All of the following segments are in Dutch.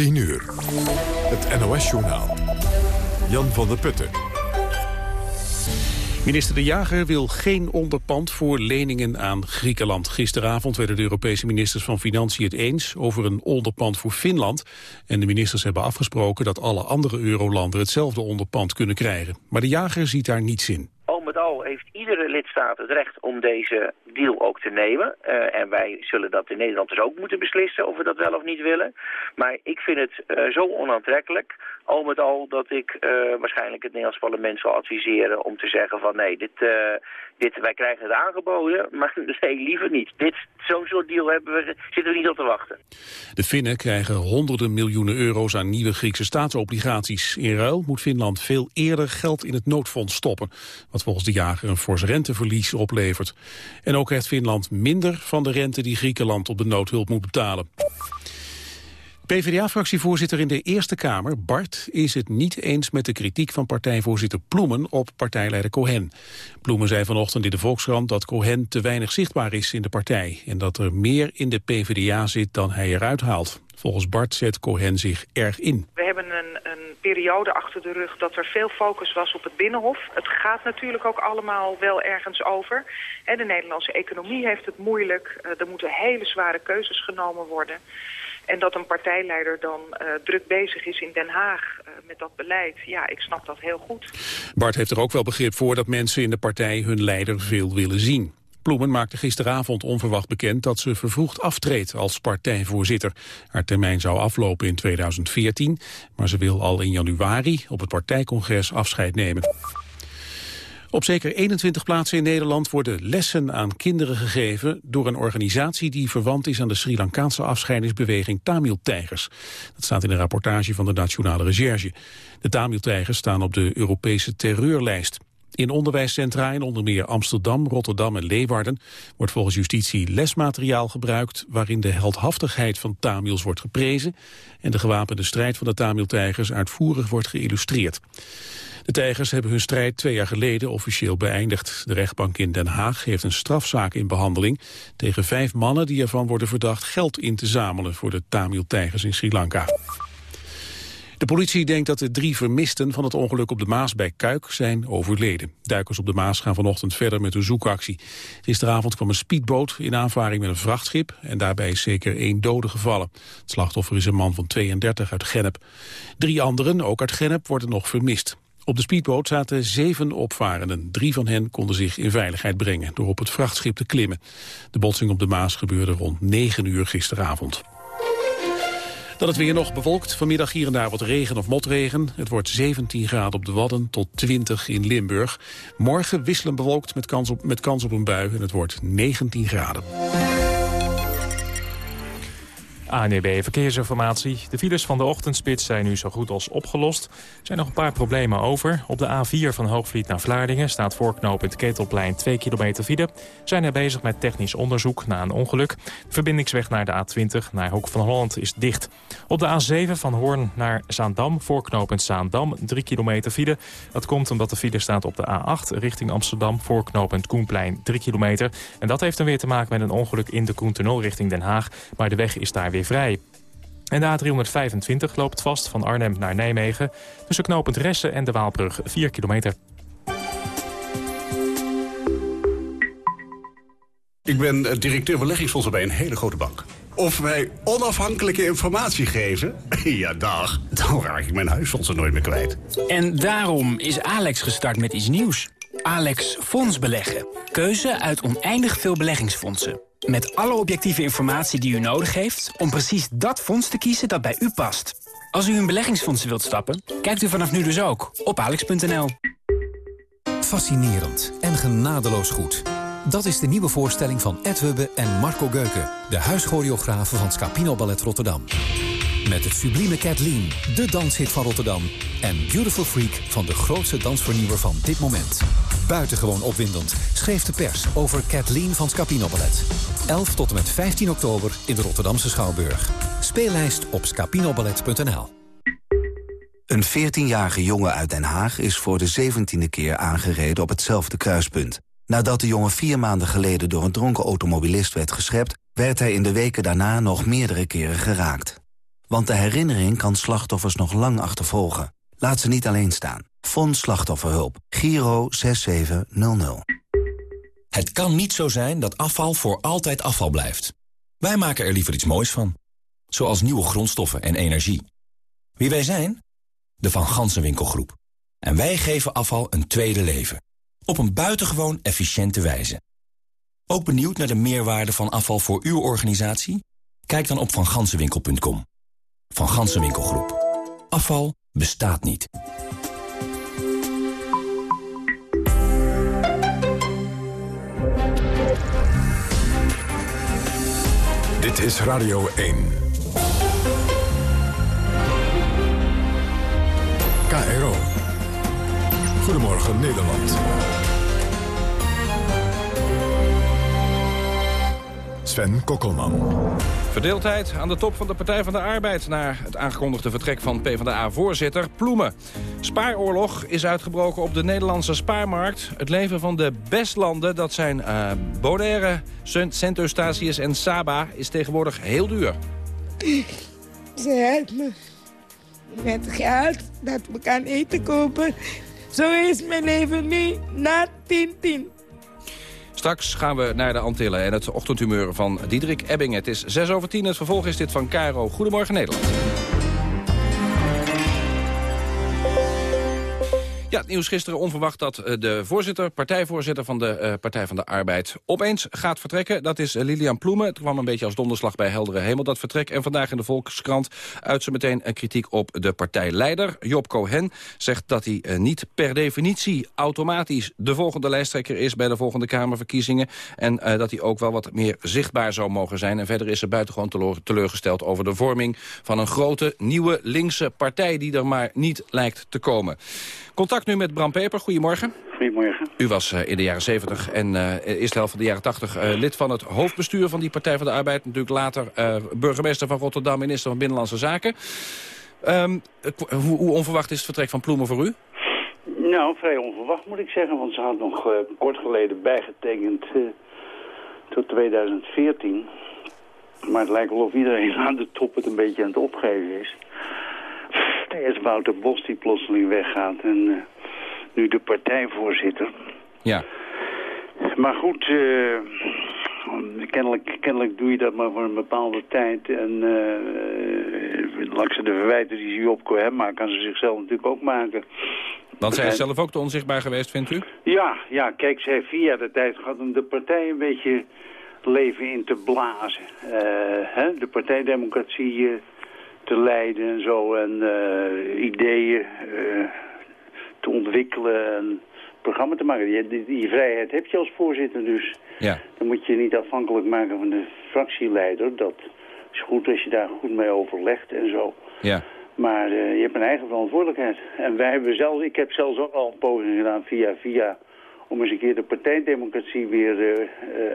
10 uur. Het NOS-journaal. Jan van der Putten. Minister De Jager wil geen onderpand voor leningen aan Griekenland. Gisteravond werden de Europese ministers van Financiën het eens over een onderpand voor Finland. En de ministers hebben afgesproken dat alle andere eurolanden hetzelfde onderpand kunnen krijgen. Maar De Jager ziet daar niets in heeft iedere lidstaat het recht om deze deal ook te nemen. Uh, en wij zullen dat in Nederland dus ook moeten beslissen of we dat wel of niet willen. Maar ik vind het uh, zo onaantrekkelijk, al met al, dat ik uh, waarschijnlijk het Nederlands parlement zal adviseren om te zeggen van nee, dit, dit, wij krijgen het aangeboden, maar nee, liever niet. Zo'n soort deal hebben we, zitten we niet op te wachten. De Finnen krijgen honderden miljoenen euro's aan nieuwe Griekse staatsobligaties. In ruil moet Finland veel eerder geld in het noodfonds stoppen, wat volgens de jager een fors renteverlies oplevert. En ook krijgt Finland minder van de rente die Griekenland op de noodhulp moet betalen. PvdA-fractievoorzitter in de Eerste Kamer, Bart, is het niet eens met de kritiek van partijvoorzitter Ploemen op partijleider Cohen. Ploemen zei vanochtend in de Volkskrant dat Cohen te weinig zichtbaar is in de partij en dat er meer in de PvdA zit dan hij eruit haalt. Volgens Bart zet Cohen zich erg in. We hebben een, een, periode achter de rug dat er veel focus was op het Binnenhof. Het gaat natuurlijk ook allemaal wel ergens over. De Nederlandse economie heeft het moeilijk. Eh, er moeten hele zware keuzes genomen worden. En dat een partijleider dan uh, druk bezig is in Den Haag uh, met dat beleid, ja, ik snap dat heel goed. Bart heeft er ook wel begrip voor dat mensen in de partij hun leider veel willen zien. Ploemen maakte gisteravond onverwacht bekend dat ze vervroegd aftreedt als partijvoorzitter. Haar termijn zou aflopen in 2014, maar ze wil al in januari op het partijcongres afscheid nemen. Op zeker 21 plaatsen in Nederland worden lessen aan kinderen gegeven door een organisatie die verwant is aan de Sri Lankaanse afscheidingsbeweging Tamil-tijgers. Dat staat in een rapportage van de Nationale Recherche. De Tamil-tijgers staan op de Europese terreurlijst. In onderwijscentra in onder meer Amsterdam, Rotterdam en Leeuwarden wordt volgens justitie lesmateriaal gebruikt waarin de heldhaftigheid van Tamils wordt geprezen en de gewapende strijd van de Tamil-tijgers uitvoerig wordt geïllustreerd. De tijgers hebben hun strijd twee jaar geleden officieel beëindigd. De rechtbank in Den Haag heeft een strafzaak in behandeling tegen vijf mannen die ervan worden verdacht geld in te zamelen voor de Tamil-tijgers in Sri Lanka. De politie denkt dat de drie vermisten van het ongeluk op de Maas bij Kuik zijn overleden. Duikers op de Maas gaan vanochtend verder met hun zoekactie. Gisteravond kwam een speedboot in aanvaring met een vrachtschip en daarbij is zeker één dode gevallen. Het slachtoffer is een man van 32 uit Gennep. Drie anderen, ook uit Gennep, worden nog vermist. Op de speedboot zaten zeven opvarenden. Drie van hen konden zich in veiligheid brengen door op het vrachtschip te klimmen. De botsing op de Maas gebeurde rond 9 uur gisteravond. Dan het weer nog bewolkt. Vanmiddag hier en daar wat regen of motregen. Het wordt 17 graden op de Wadden tot 20 in Limburg. Morgen wisselen bewolkt met kans op, met kans op een bui en het wordt 19 graden. ANEB Verkeersinformatie. De files van de ochtendspits zijn nu zo goed als opgelost. Er zijn nog een paar problemen over. Op de A4 van Hoogvliet naar Vlaardingen staat voorknopend Ketelplein 2 kilometer file. Zijn er bezig met technisch onderzoek na een ongeluk. De verbindingsweg naar de A20 naar Hoek van Holland is dicht. Op de A7 van Hoorn naar Zaandam, voorknopend Zaandam, 3 kilometer file. Dat komt omdat de file staat op de A8 richting Amsterdam, voorknopend Koenplein 3 kilometer. En dat heeft dan weer te maken met een ongeluk in de Koentunnel richting Den Haag. Maar de weg is daar weer vrij. En de A325 loopt vast van Arnhem naar Nijmegen... tussen knooppunt Ressen en de Waalbrug 4 kilometer. Ik ben eh, directeur beleggingsfondsen bij een hele grote bank. Of wij onafhankelijke informatie geven? Ja, dag. Dan raak ik mijn huisfondsen nooit meer kwijt. En daarom is Alex gestart met iets nieuws. Alex Fonds Beleggen. Keuze uit oneindig veel beleggingsfondsen. Met alle objectieve informatie die u nodig heeft... om precies dat fonds te kiezen dat bij u past. Als u in beleggingsfondsen wilt stappen, kijkt u vanaf nu dus ook op alex.nl. Fascinerend en genadeloos goed. Dat is de nieuwe voorstelling van Ed Hubbe en Marco Geuken... de huischoreografen van Scapino Ballet Rotterdam. Met het sublieme Kathleen, de danshit van Rotterdam... en Beautiful Freak van de grootste dansvernieuwer van dit moment. Buitengewoon opwindend schreef de pers over Kathleen van Scapino Ballet. 11 tot en met 15 oktober in de Rotterdamse Schouwburg. Speellijst op scapinoballet.nl Een 14-jarige jongen uit Den Haag is voor de 17e keer aangereden op hetzelfde kruispunt. Nadat de jongen vier maanden geleden door een dronken automobilist werd geschept... werd hij in de weken daarna nog meerdere keren geraakt. Want de herinnering kan slachtoffers nog lang achtervolgen. Laat ze niet alleen staan. Fonds Slachtofferhulp. Giro 6700. Het kan niet zo zijn dat afval voor altijd afval blijft. Wij maken er liever iets moois van. Zoals nieuwe grondstoffen en energie. Wie wij zijn? De Van Gansenwinkelgroep. En wij geven afval een tweede leven. Op een buitengewoon efficiënte wijze. Ook benieuwd naar de meerwaarde van afval voor uw organisatie? Kijk dan op vangansenwinkel.com. Van Gansenwinkelgroep. Afval bestaat niet. Dit is Radio 1. KRO. Goedemorgen Nederland. Sven Kokkelman. Verdeeldheid aan de top van de Partij van de Arbeid... na het aangekondigde vertrek van PvdA-voorzitter Ploemen. Spaaroorlog is uitgebroken op de Nederlandse spaarmarkt. Het leven van de bestlanden, dat zijn uh, Bonaire, Sint-Eustatius en Saba... is tegenwoordig heel duur. Ze helpt me met geld dat we kan eten kopen. Zo is mijn leven nu na 10-10. Straks gaan we naar de Antillen en het ochtendhumeur van Diederik Ebbing. Het is 6 over 10. Het vervolg is dit van Caro. Goedemorgen Nederland. Ja, het nieuws gisteren onverwacht dat eh, de voorzitter, partijvoorzitter van de uh, Partij van de Arbeid opeens gaat vertrekken. Dat is uh, Lilian Ploemen. Het kwam een beetje als donderslag bij heldere hemel, dat vertrek. En vandaag in de Volkskrant uit ze meteen een kritiek op de partijleider. Job Cohen zegt dat hij niet per definitie automatisch de volgende lijsttrekker is bij de volgende Kamerverkiezingen. En dat hij ook wel wat meer zichtbaar zou mogen zijn. En verder is er buitengewoon teleurgesteld over de vorming van een grote nieuwe linkse partij die er maar niet lijkt te komen. Contact nu met Bram Peper. Goedemorgen. Goedemorgen. U was uh, in de jaren 70 en uh, eerste helft van de jaren 80 uh, lid van het hoofdbestuur van die Partij van de Arbeid. Natuurlijk later burgemeester van Rotterdam, minister van Binnenlandse Zaken. Um, hoe, hoe, onverwacht is het vertrek van Ploemen voor u? Nou, vrij onverwacht moet ik zeggen. Want ze had nog kort geleden bijgetekend tot 2014. Maar het lijkt wel of iedereen aan de top het een beetje aan het opgeven is. Eerst Wouter Bos die plotseling weggaat en uh, nu de partijvoorzitter. Ja. Maar goed, uh, kennelijk, kennelijk doe je dat maar voor een bepaalde tijd. En uh, langs de verwijten die ze op Cohen maken, kan ze zichzelf natuurlijk ook maken. Want zij is zelf ook te onzichtbaar geweest, vindt u? Ja, ja kijk, zij heeft via de tijd gehad om de partij een beetje leven in te blazen. Uh, hè? De partijdemocratie te leiden en zo. En uh, ideeën uh, te ontwikkelen en programma te maken. Die, die, die, vrijheid heb je als voorzitter dus. Ja. Dan moet je niet afhankelijk maken van de fractieleider. Dat is goed als je daar goed mee overlegt en zo. Ja. Maar uh, je hebt een eigen verantwoordelijkheid. En wij hebben zelf, ik heb zelfs ook al een poging gedaan via via om eens een keer de partijdemocratie weer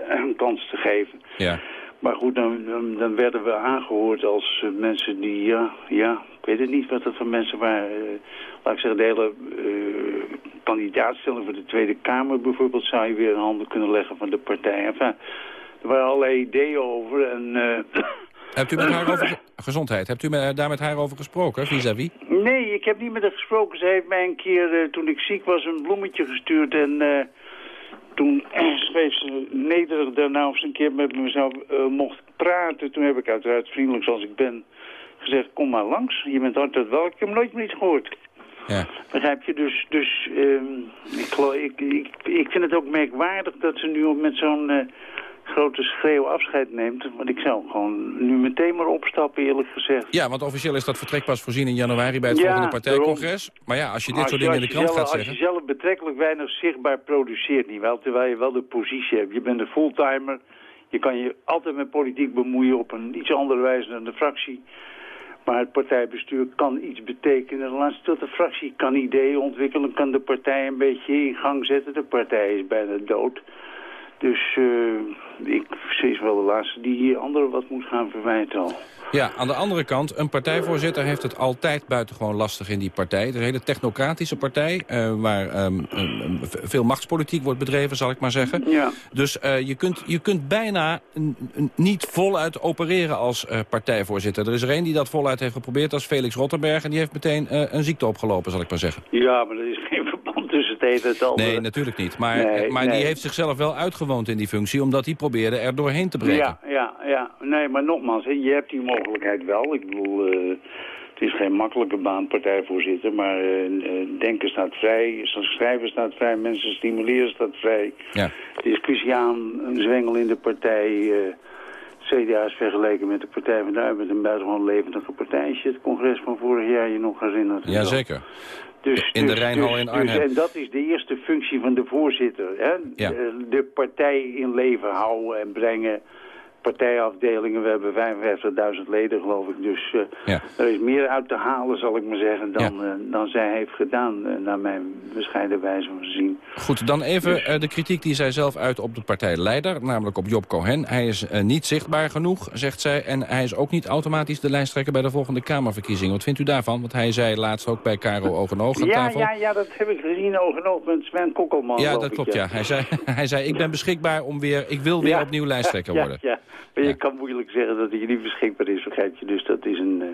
een kans te geven. Ja. Maar goed, dan, dan, werden we aangehoord als uh, mensen die, ja, ja, ik weet het niet wat dat voor mensen waren. Uh, laat ik zeggen, de hele uh, kandidaatstelling voor de Tweede Kamer bijvoorbeeld zou je weer in handen kunnen leggen van de partij. Enfin, er waren allerlei ideeën over en... Hebt u met haar over gezondheid? Hebt u met, daar met haar over gesproken, vis-à-vis? -vis? Nee, ik heb niet met haar gesproken. Ze heeft mij een keer, toen ik ziek was, een bloemetje gestuurd en toen schreef ze nederig daarna of ze een keer met me zou, uh, mocht praten. Toen heb ik uiteraard vriendelijk zoals ik ben gezegd, kom maar langs. Je bent altijd welkom. Ik heb nooit meer iets gehoord. Ja. Begrijp je? Dus, dus um, ik, ik, ik, ik vind het ook merkwaardig dat ze nu met zo'n uh, grote schreeuw afscheid neemt. Want ik zou gewoon nu meteen maar opstappen, eerlijk gezegd. Ja, want officieel is dat vertrek pas voorzien in januari bij het ja, volgende partijcongres. Maar ja, als je dit als soort dingen in de krant zelf, gaat zeggen... Als je zelf betrekkelijk weinig zichtbaar produceert, niet wel, terwijl je wel de positie hebt. Je bent een fulltimer, je kan je altijd met politiek bemoeien op een iets andere wijze dan de fractie. Maar het partijbestuur kan iets betekenen. Laatst tot de fractie kan ideeën ontwikkelen, kan de partij een beetje in gang zetten. De partij is bijna dood. Dus uh, ik is wel de laatste die anderen wat moet gaan verwijten al. Ja, aan de andere kant, een partijvoorzitter heeft het altijd buitengewoon lastig in die partij. Het is een hele technocratische partij, uh, waar um, um, veel machtspolitiek wordt bedreven, zal ik maar zeggen. Ja. Dus uh, je, kunt, je kunt bijna niet voluit opereren als uh, partijvoorzitter. Er is er een die dat voluit heeft geprobeerd, dat is Felix Rotterberg. En die heeft meteen een ziekte opgelopen, zal ik maar zeggen. Ja, maar dat is geen verband tussen het een en het andere. Nee, natuurlijk niet. Maar, nee, maar nee. die heeft zichzelf wel uitgewoond in die functie, omdat hij probeerde er doorheen te breken. Ja, ja, ja. Nee, maar nogmaals, je hebt die mogelijkheid wel. Ik bedoel, uh, het is geen makkelijke baan, partijvoorzitter, maar uh, denken staat vrij, schrijven staat vrij, mensen stimuleren staat vrij. Ja. Discussie aan, een zwengel in de partij. Uh, CDA is vergeleken met de Partij van de Arbeid een buitengewoon levendige partij. Als je het congres van vorig jaar je nog herinnert. Jazeker. Dus, in dus, de Rijnhal dus, in Arnhem. Dus, en dat is de eerste functie van de voorzitter. Hè? Ja. De, de, partij in leven houden en brengen. Partijafdelingen, we hebben 55.000 leden geloof ik. Dus uh, ja. er is meer uit te halen, zal ik maar zeggen, dan, Ja. uh, dan zij heeft gedaan. Uh, naar mijn bescheiden wijze van zien. Goed, dan even uh, de kritiek die zij zelf uit op de partijleider, namelijk op Job Cohen. Hij is niet zichtbaar genoeg, zegt zij, en hij is ook niet automatisch de lijsttrekker bij de volgende Kamerverkiezing. Wat vindt u daarvan? Want hij zei laatst ook bij Caro Oog en Oog aan Ja, tafel. ja, ja, dat heb ik gezien oog en oog met Sven Kokkelman. Ja, dat klopt, ja. Hij zei, hij zei, ik ben beschikbaar om weer, ik wil weer opnieuw lijsttrekker ja, worden. Ja, maar je kan moeilijk zeggen dat hij niet beschikbaar is, begrijp je. Dus dat is een, eh,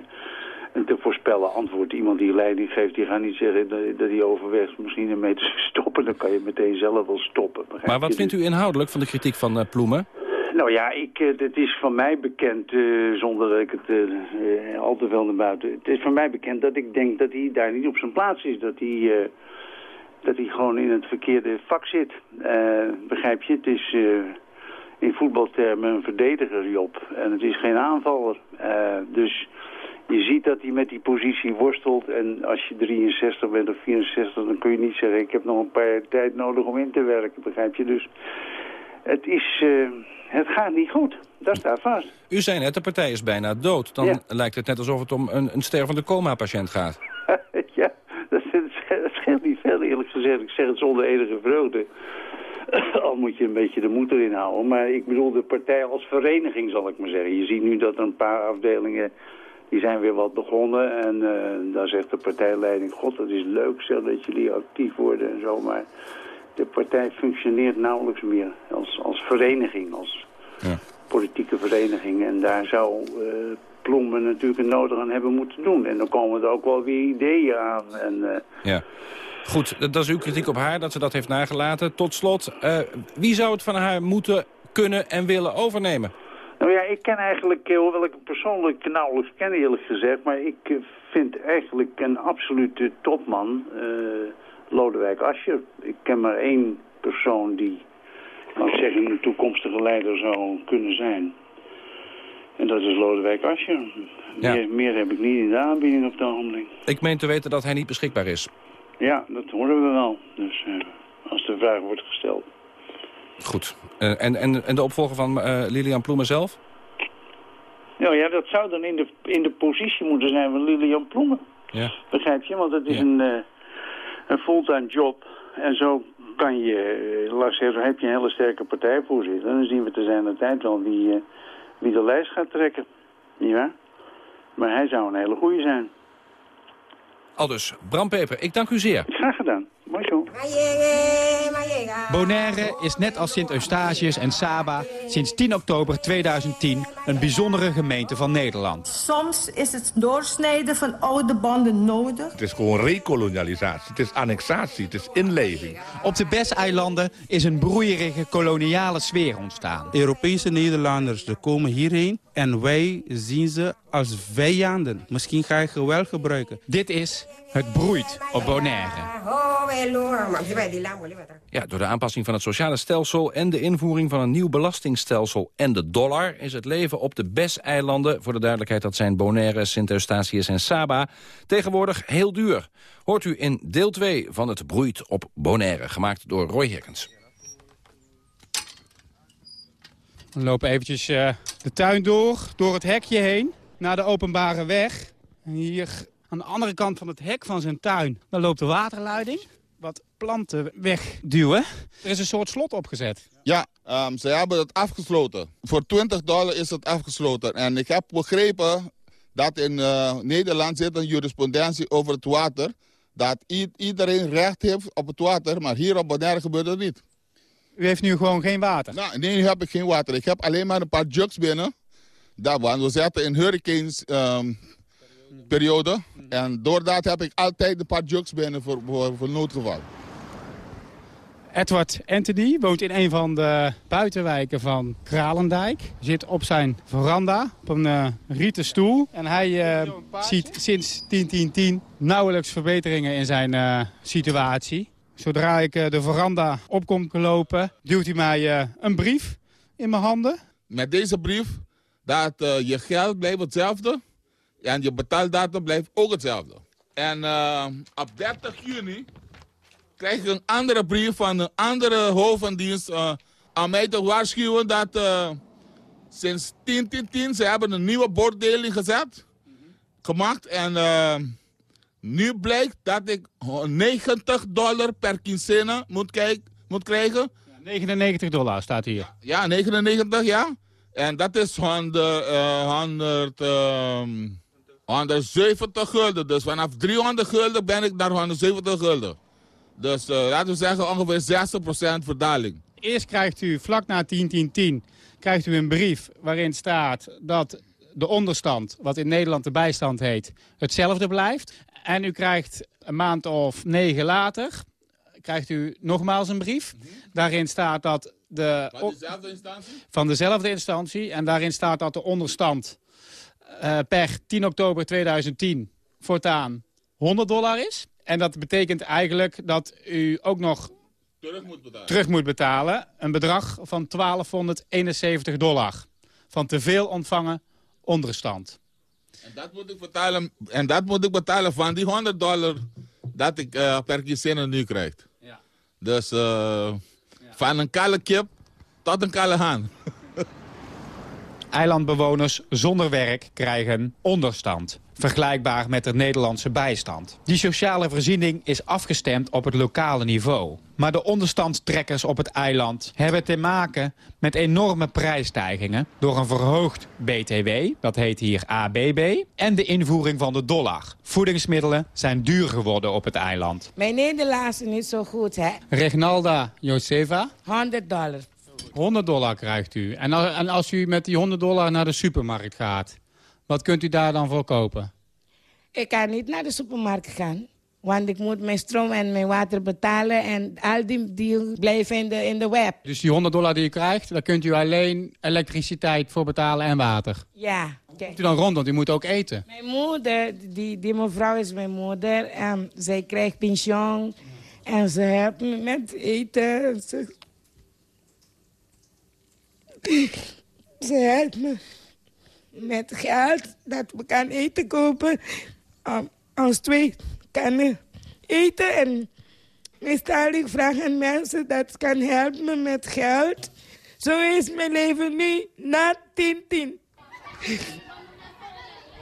een te voorspellen antwoord. Iemand die leiding geeft, die gaat niet zeggen dat, hij overweegt misschien ermee te stoppen. Dan kan je meteen zelf wel stoppen. Maar wat vindt u inhoudelijk van de kritiek van eh, Ploemen? Nou ja, ik, eh, het is van mij bekend, zonder dat ik het eh, al te veel naar buiten... Het is van mij bekend dat ik denk dat hij daar niet op zijn plaats is. Dat hij, dat hij gewoon in het verkeerde vak zit. Begrijp je? Het is in voetbaltermen een verdediger, Job. En het is geen aanvaller. Eh, dus je ziet dat hij met die positie worstelt. En als je 63 bent of 64, dan kun je niet zeggen... ik heb nog een paar jaar tijd nodig om in te werken, begrijp je? Dus het is... eh, het gaat niet goed. Dat staat vast. U zei net, de partij is bijna dood. Dan Ja. lijkt het net alsof het om een, een stervende coma-patiënt gaat. ja, dat, dat scheelt niet veel eerlijk gezegd. Ik zeg het zonder enige vreugde. Al moet je een beetje de moed erin houden. Maar ik bedoel de partij als vereniging zal ik maar zeggen. Je ziet nu dat er een paar afdelingen... die zijn weer wat begonnen. En uh, daar zegt de partijleiding... God, dat is leuk zeg dat jullie actief worden en zo. Maar de partij functioneert nauwelijks meer als, als vereniging. Als Ja. politieke vereniging. En daar zou... Uh, Ploemen natuurlijk het nodig aan hebben moeten doen. En dan komen er ook wel weer ideeën aan. En, uh, Ja. Goed, dat is uw kritiek op haar, dat ze dat heeft nagelaten. Tot slot, uh, wie zou het van haar moeten, kunnen en willen overnemen? Nou ja, ik ken eigenlijk, eh, hoewel ik persoonlijk nauwelijks ken eerlijk gezegd... maar ik eh, vind eigenlijk een absolute topman, uh, Lodewijk Asscher. Ik ken maar één persoon die, laat ik zeggen, een toekomstige leider zou kunnen zijn... En dat is Lodewijk Asscher. Ja. Meer, meer, heb ik niet in de aanbieding op het ogenblik. Ik meen te weten dat hij niet beschikbaar is. Ja, dat horen we wel. Dus uh, als de vraag wordt gesteld. Goed. Uh, en, en, en de opvolger van uh, Lilian Ploemen zelf? Nou ja, dat zou dan in de, in de positie moeten zijn van Lilian Ploemen. Ja. Begrijp je? Want het is Ja. een, een fulltime job. En zo kan je, laat zeggen, heb je een hele sterke partijvoorzitter. En dan zien we te zijn de tijd wel wie, wie de lijst gaat trekken. Ja. Maar hij zou een hele goede zijn. Aldus, Bram Peper, ik dank u zeer. Graag gedaan. Bonaire is net als Sint-Eustatius en Saba sinds 10 oktober 2010 een bijzondere gemeente van Nederland. Soms is het doorsnijden van oude banden nodig. Het is gewoon rekolonialisatie, het is annexatie, het is inleving. Op de Besseilanden is een broeierige koloniale sfeer ontstaan. Europese Nederlanders komen hierheen en wij zien ze als vijanden. Misschien ga je geweld gebruiken. Dit is Het broeit op Bonaire. Ja, door de aanpassing van het sociale stelsel en de invoering van een nieuw belastingstelsel en de dollar is het leven op de BES-eilanden, voor de duidelijkheid dat zijn Bonaire, Sint-Eustatius en Saba, tegenwoordig heel duur. Hoort u in deel 2 van Het broeit op Bonaire, gemaakt door Roy Herkens. We lopen eventjes uh, de tuin door, door het hekje heen, naar de openbare weg. En hier aan de andere kant van het hek van zijn tuin, daar loopt de waterleiding. wat planten wegduwen. Er is een soort slot opgezet. Ja, um, ze hebben het afgesloten. Voor 20 dollar is het afgesloten. En ik heb begrepen dat in uh, Nederland zit een jurisprudentie over het water. Dat iedereen recht heeft op het water, maar hier op Bonaire gebeurt dat niet. U heeft nu gewoon geen water? Nou, nee, nu heb ik geen water. Ik heb alleen maar een paar jugs binnen. We zitten in hurricanes um, periode. En doordat heb ik altijd een paar jugs binnen voor, voor, voor noodgeval. Edward Anthony woont in een van de buitenwijken van Kralendijk. Zit op zijn veranda op een uh, rieten stoel. En hij uh, ziet sinds 10-10-10 nauwelijks verbeteringen in zijn uh, situatie. Zodra ik de veranda op kom gelopen, duwt hij mij een brief in mijn handen. Met deze brief dat je geld blijft hetzelfde en je betaaldatum blijft ook hetzelfde. En op 30 juni krijg ik een andere brief van een andere hoofddienst uh, aan mij te waarschuwen dat sinds 10, ze hebben een nieuwe borddeling gezet, gemaakt. En nu blijkt dat ik 90 dollar per quincena moet, moet krijgen. Ja, 99 dollar staat hier. Ja, 99 ja. En dat is van de 100, 170 gulden. Dus vanaf 300 gulden ben ik naar 170 gulden. Dus uh, laten we zeggen ongeveer 60% verdaling. Eerst krijgt u vlak na 10-10-10 krijgt u een brief waarin staat dat de onderstand, wat in Nederland de bijstand heet, hetzelfde blijft. En u krijgt een maand of negen later, krijgt u nogmaals een brief. Daarin staat dat de... Van dezelfde instantie? Van dezelfde instantie. En daarin staat dat de onderstand uh, per 10 oktober 2010 voortaan 100 dollar is. En dat betekent eigenlijk dat u ook nog terug moet betalen, terug moet betalen een bedrag van 1271 dollar. Van te veel ontvangen onderstand. En dat moet ik betalen, en dat moet ik betalen van die 100 dollar dat ik uh, per keer nu krijg. Ja. Dus uh, ja. Van een kale kip tot een kale haan. Eilandbewoners zonder werk krijgen onderstand. Vergelijkbaar met de Nederlandse bijstand. Die sociale voorziening is afgestemd op het lokale niveau. Maar de onderstandstrekkers op het eiland hebben te maken met enorme prijsstijgingen... door een verhoogd BTW, dat heet hier ABB, en de invoering van de dollar. Voedingsmiddelen zijn duur geworden op het eiland. Mijn Nederlands is niet zo goed, hè? Regnalda Josefa? 100 dollar 100 dollar krijgt u. En als, en als u met die 100 dollar naar de supermarkt gaat, wat kunt u daar dan voor kopen? Ik kan niet naar de supermarkt gaan. Want ik moet mijn stroom en mijn water betalen en al die, die blijven in de, in de web. Dus die 100 dollar die u krijgt, daar kunt u alleen elektriciteit voor betalen en water? Ja. Komt u dan rond, want u moet ook eten? Mijn moeder, die, die mevrouw is mijn moeder. En zij krijgt pensioen en ze helpt me met eten. Ze, ze helpt me met geld dat we kan eten kopen. Um, als twee kunnen eten. En meestal ik vraag aan mensen dat kan helpen me met geld. Zo is mijn leven nu na 10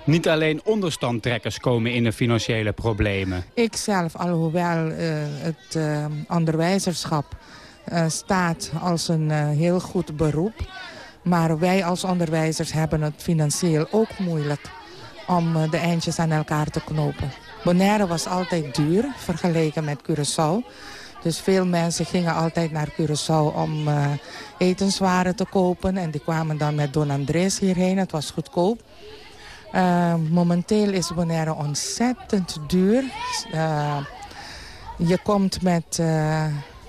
Niet alleen onderstandtrekkers komen in de financiële problemen. Ik zelf, alhoewel uh, het uh, onderwijzerschap uh, staat als een heel goed beroep... Maar wij als onderwijzers hebben het financieel ook moeilijk om eh, de eindjes aan elkaar te knopen. Bonaire was altijd duur vergeleken met Curaçao. Dus veel mensen gingen altijd naar Curaçao om uh, etenswaren te kopen. En die kwamen dan met Don Andrés hierheen. Het was goedkoop. Uh, momenteel is Bonaire ontzettend duur. Uh, je komt met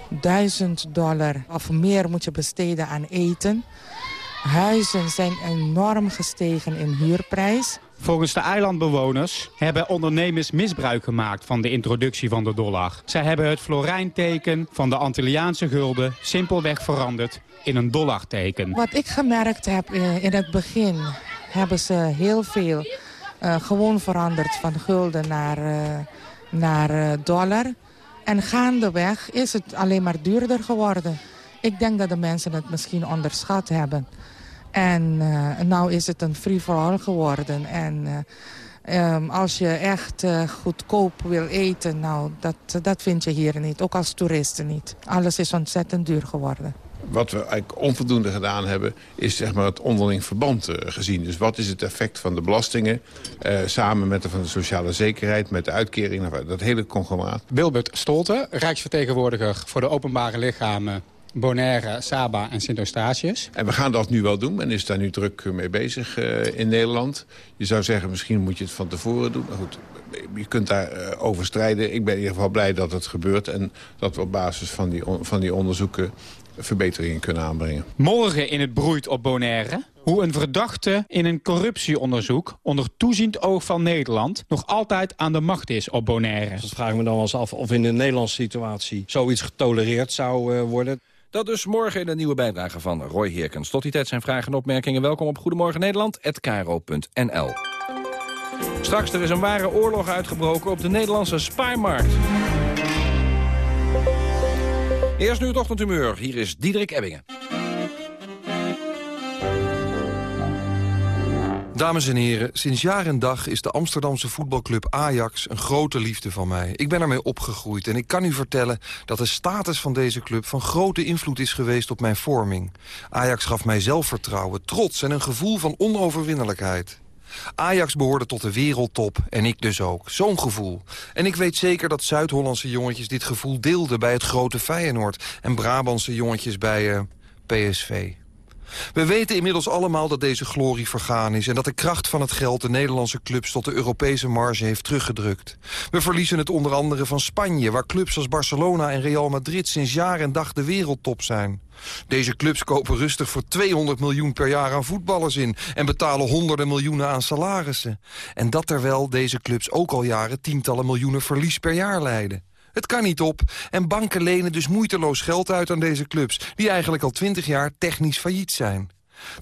duizend dollar of meer moet je besteden aan eten. Huizen zijn enorm gestegen in huurprijs. Volgens de eilandbewoners hebben ondernemers misbruik gemaakt van de introductie van de dollar. Zij hebben het florijnteken van de Antilliaanse gulden simpelweg veranderd in een dollarteken. Wat ik gemerkt heb eh, in het begin hebben ze heel veel uh, gewoon veranderd van gulden naar, uh, naar dollar. En gaandeweg is het alleen maar duurder geworden. Ik denk dat de mensen het misschien onderschat hebben. En uh, nou is het een free-for-all geworden. En Ehm, als je echt uh, goedkoop wil eten, nou, dat, dat vind je hier niet. Ook als toeristen niet. Alles is ontzettend duur geworden. Wat we eigenlijk onvoldoende gedaan hebben, is zeg maar het onderling verband uh, gezien. Dus wat is het effect van de belastingen, uh, samen met de van de sociale zekerheid, met de uitkering, nou, dat hele conglomeraat. Wilbert Stolte, Rijksvertegenwoordiger voor de openbare lichamen Bonaire, Saba en Sint-Eustatius. En we gaan dat nu wel doen. Men is daar nu druk mee bezig uh, in Nederland. Je zou zeggen, misschien moet je het van tevoren doen. Maar goed, je kunt daar uh, over strijden. Ik ben in ieder geval blij dat het gebeurt. En dat we op basis van die, van die onderzoeken verbeteringen kunnen aanbrengen. Morgen in het broeit op Bonaire. Hoe een verdachte in een corruptieonderzoek onder toeziend oog van Nederland nog altijd aan de macht is op Bonaire. Dus dat vraag ik me dan wel eens af of in de Nederlandse situatie zoiets getolereerd zou uh, worden. Dat dus morgen in een nieuwe bijdrage van Roy Heerkens. Tot die tijd zijn vragen en opmerkingen. Welkom op Goedemorgen Nederland, Straks er is een ware oorlog uitgebroken op de Nederlandse spaarmarkt. Eerst nu het ochtendhumeur. Hier is Diederik Ebbingen. Dames en heren, sinds jaar en dag is de Amsterdamse voetbalclub Ajax een grote liefde van mij. Ik ben ermee opgegroeid en ik kan u vertellen dat de status van deze club van grote invloed is geweest op mijn vorming. Ajax gaf mij zelfvertrouwen, trots en een gevoel van onoverwinnelijkheid. Ajax behoorde tot de wereldtop en ik dus ook. Zo'n gevoel. En ik weet zeker dat Zuid-Hollandse jongetjes dit gevoel deelden... bij het grote Feyenoord en Brabantse jongetjes bij uh, PSV. We weten inmiddels allemaal dat deze glorie vergaan is... en dat de kracht van het geld de Nederlandse clubs tot de Europese marge heeft teruggedrukt. We verliezen het onder andere van Spanje... waar clubs als Barcelona en Real Madrid sinds jaar en dag de wereldtop zijn. Deze clubs kopen rustig voor 200 miljoen per jaar aan voetballers in... en betalen honderden miljoenen aan salarissen. En dat terwijl deze clubs ook al jaren tientallen miljoenen verlies per jaar leiden. Het kan niet op. En banken lenen dus moeiteloos geld uit aan deze clubs... die eigenlijk al twintig jaar technisch failliet zijn.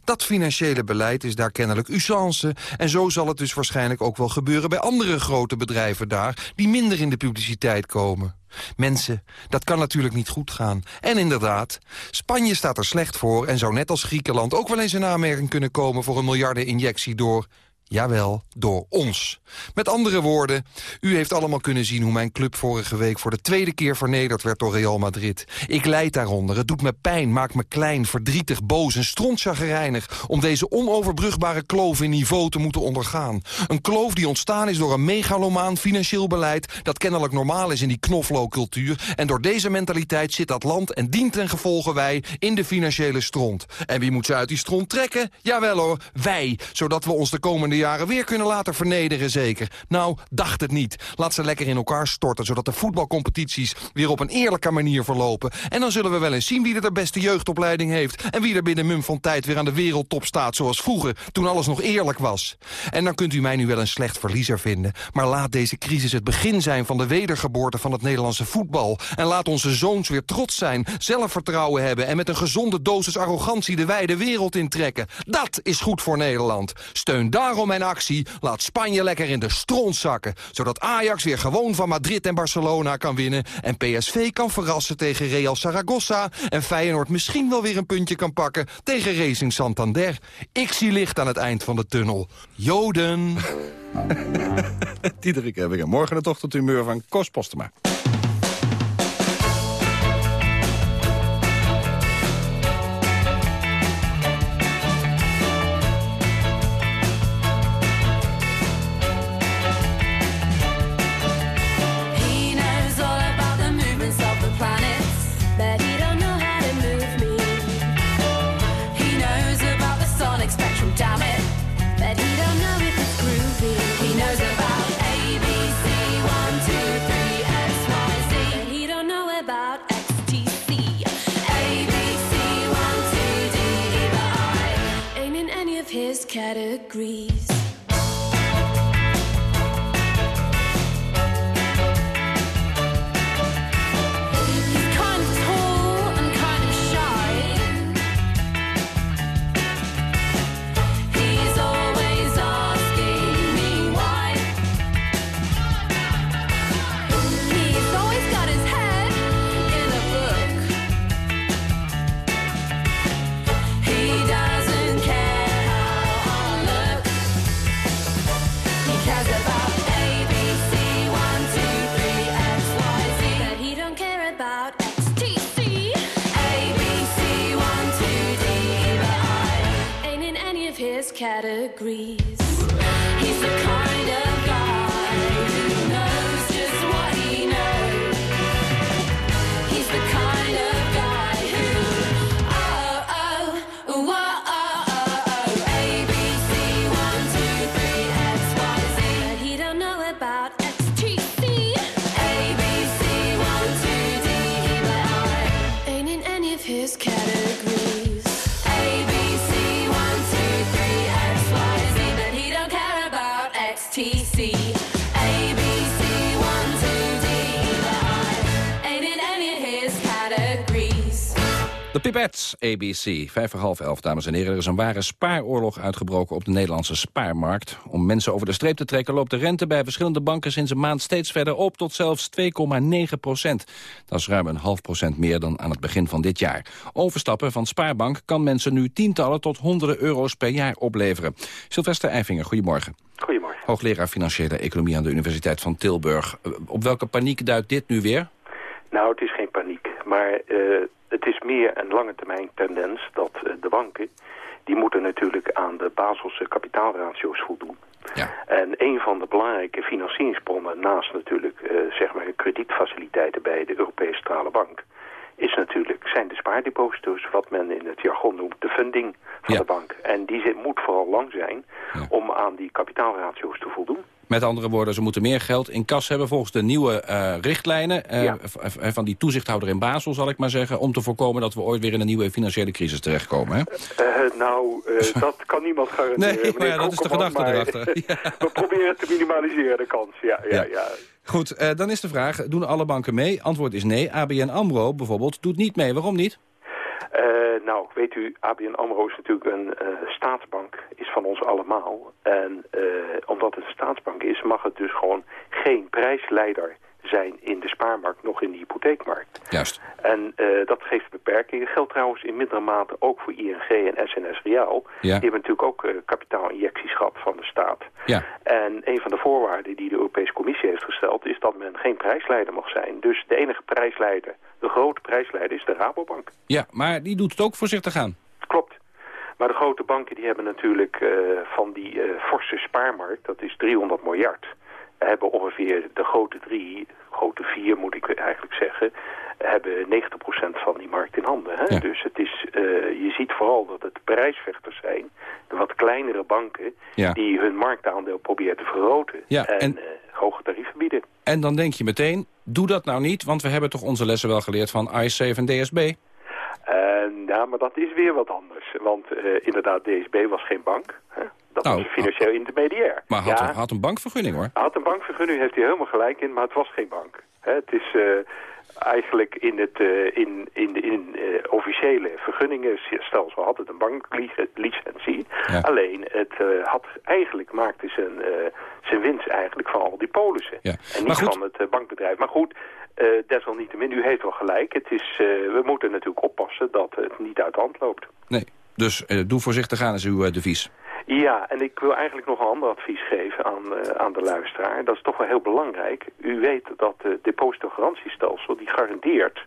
Dat financiële beleid is daar kennelijk usance... en zo zal het dus waarschijnlijk ook wel gebeuren bij andere grote bedrijven daar... die minder in de publiciteit komen. Mensen, dat kan natuurlijk niet goed gaan. En inderdaad, Spanje staat er slecht voor... en zou net als Griekenland ook wel eens in aanmerking kunnen komen... voor een miljardeninjectie door Jawel, door ons. Met andere woorden, u heeft allemaal kunnen zien hoe mijn club vorige week voor de tweede keer vernederd werd door Real Madrid. Ik leid daaronder, het doet me pijn, maakt me klein, verdrietig, boos en strontchagrijnig om deze onoverbrugbare kloof in niveau te moeten ondergaan. Een kloof die ontstaan is door een megalomaan financieel beleid dat kennelijk normaal is in die knoflookcultuur en door deze mentaliteit zit dat land en dient ten wij in de financiële stront. En wie moet ze uit die stront trekken? Jawel hoor, wij, zodat we ons de komende jaren weer kunnen laten vernederen zeker. Nou, dacht het niet. Laat ze lekker in elkaar storten, zodat de voetbalcompetities weer op een eerlijke manier verlopen. En dan zullen we wel eens zien wie er de beste jeugdopleiding heeft... en wie er binnen mum van tijd weer aan de wereldtop staat zoals vroeger... toen alles nog eerlijk was. En dan kunt u mij nu wel een slecht verliezer vinden... maar laat deze crisis het begin zijn van de wedergeboorte van het Nederlandse voetbal. En laat onze zoons weer trots zijn, zelfvertrouwen hebben... en met een gezonde dosis arrogantie de wijde wereld intrekken. Dat is goed voor Nederland. Steun daarom mijn actie. Laat Spanje lekker in de stront zakken. Zodat Ajax weer gewoon van Madrid en Barcelona kan winnen. En PSV kan verrassen tegen Real Zaragoza. En Feyenoord misschien wel weer een puntje kan pakken tegen Racing Santander. Ik zie licht aan het eind van de tunnel. Joden. Diederik Ebbingen. Morgen het ochtendhumeur van Kos Postema. Categories. Categories. De Pipettes, ABC, vijf voor half elf, dames en heren. Er is een ware spaaroorlog uitgebroken op de Nederlandse spaarmarkt. Om mensen over de streep te trekken loopt de rente bij verschillende banken sinds een maand steeds verder op tot zelfs 2,9 procent. Dat is ruim een half procent meer dan aan het begin van dit jaar. Overstappen van spaarbank kan mensen nu tientallen tot honderden euro's per jaar opleveren. Sylvester Eifinger, goedemorgen. Goedemorgen. Hoogleraar Financiële Economie aan de Universiteit van Tilburg. Eh, Op welke paniek duidt dit nu weer? Nou, het is geen paniek, maar eh, het is meer een lange termijn tendens dat eh, de banken, die moeten natuurlijk aan de Baselse kapitaalratio's voldoen. Ja. En een van de belangrijke financieringsbronnen naast natuurlijk eh, zeg maar kredietfaciliteiten bij de Europese Centrale Bank is natuurlijk, zijn de spaardeposito's, wat men in het jargon noemt de funding van de bank. En die zin moet vooral lang zijn om aan die kapitaalratio's te voldoen. Met andere woorden, ze moeten meer geld in kas hebben volgens de nieuwe eh, richtlijnen eh, van die toezichthouder in Basel, zal ik maar zeggen, om te voorkomen dat we ooit weer in een nieuwe financiële crisis terechtkomen. Hè? Eh, nou, dat kan niemand garanderen. Nee, maar ja, dat is de gedachte erachter. We proberen te minimaliseren, de kans. Ja, ja, Ja. ja. Goed, dan is de vraag, doen alle banken mee? Antwoord is nee. ABN AMRO bijvoorbeeld doet niet mee. Waarom niet? Eh, nou, weet u, ABN AMRO is natuurlijk een eh, staatsbank, is van ons allemaal. En eh, omdat het een staatsbank is, mag het dus gewoon geen prijsleider zijn in de spaarmarkt, nog in de hypotheekmarkt. Juist. En eh, dat geeft beperkingen. Geldt trouwens in mindere mate ook voor ING en SNS Reaal. Ja. Die hebben natuurlijk ook eh, kapitaalinjecties gehad van de staat. Ja. En een van de voorwaarden die de Europese Commissie heeft gesteld... is dat men geen prijsleider mag zijn. Dus de enige prijsleider, de grote prijsleider, is de Rabobank. Ja, maar die doet het ook voorzichtig aan. Klopt. Maar de grote banken die hebben natuurlijk eh, van die forse spaarmarkt, dat is 300 miljard, hebben ongeveer de grote drie, grote vier moet ik eigenlijk zeggen, hebben 90% van die markt in handen. Hè? Dus het is, eh, je ziet vooral dat het prijsvechters zijn, de wat kleinere banken, Ja. die hun marktaandeel proberen te vergroten Ja, en, en- eh, hoge tarieven bieden. En dan denk je meteen, doe dat nou niet, want we hebben toch onze lessen wel geleerd van iSafe en DSB. En, ja, maar dat is weer wat anders. Want eh, inderdaad, DSB was geen bank. Hè? Dat Nou, was een financieel intermediair. Maar had, ja, had een bankvergunning hoor. Had een bankvergunning, heeft hij helemaal gelijk in, maar het was geen bank. Het is eh, eigenlijk in het eh, in, in, de- in eh, officiële vergunningenstelsel had het een banklicentie. Ja. Alleen het had eigenlijk maakte zijn, zijn winst eigenlijk van al die polissen. Ja. En niet van het bankbedrijf. Maar goed, desalniettemin, u heeft wel gelijk. Het is, we moeten natuurlijk oppassen dat het niet uit de hand loopt. Nee, dus doe voorzichtig aan is uw devies. Ja, en ik wil eigenlijk nog een ander advies geven aan, eh, aan de luisteraar. Dat is toch wel heel belangrijk. U weet dat het depositogarantiestelsel die garandeert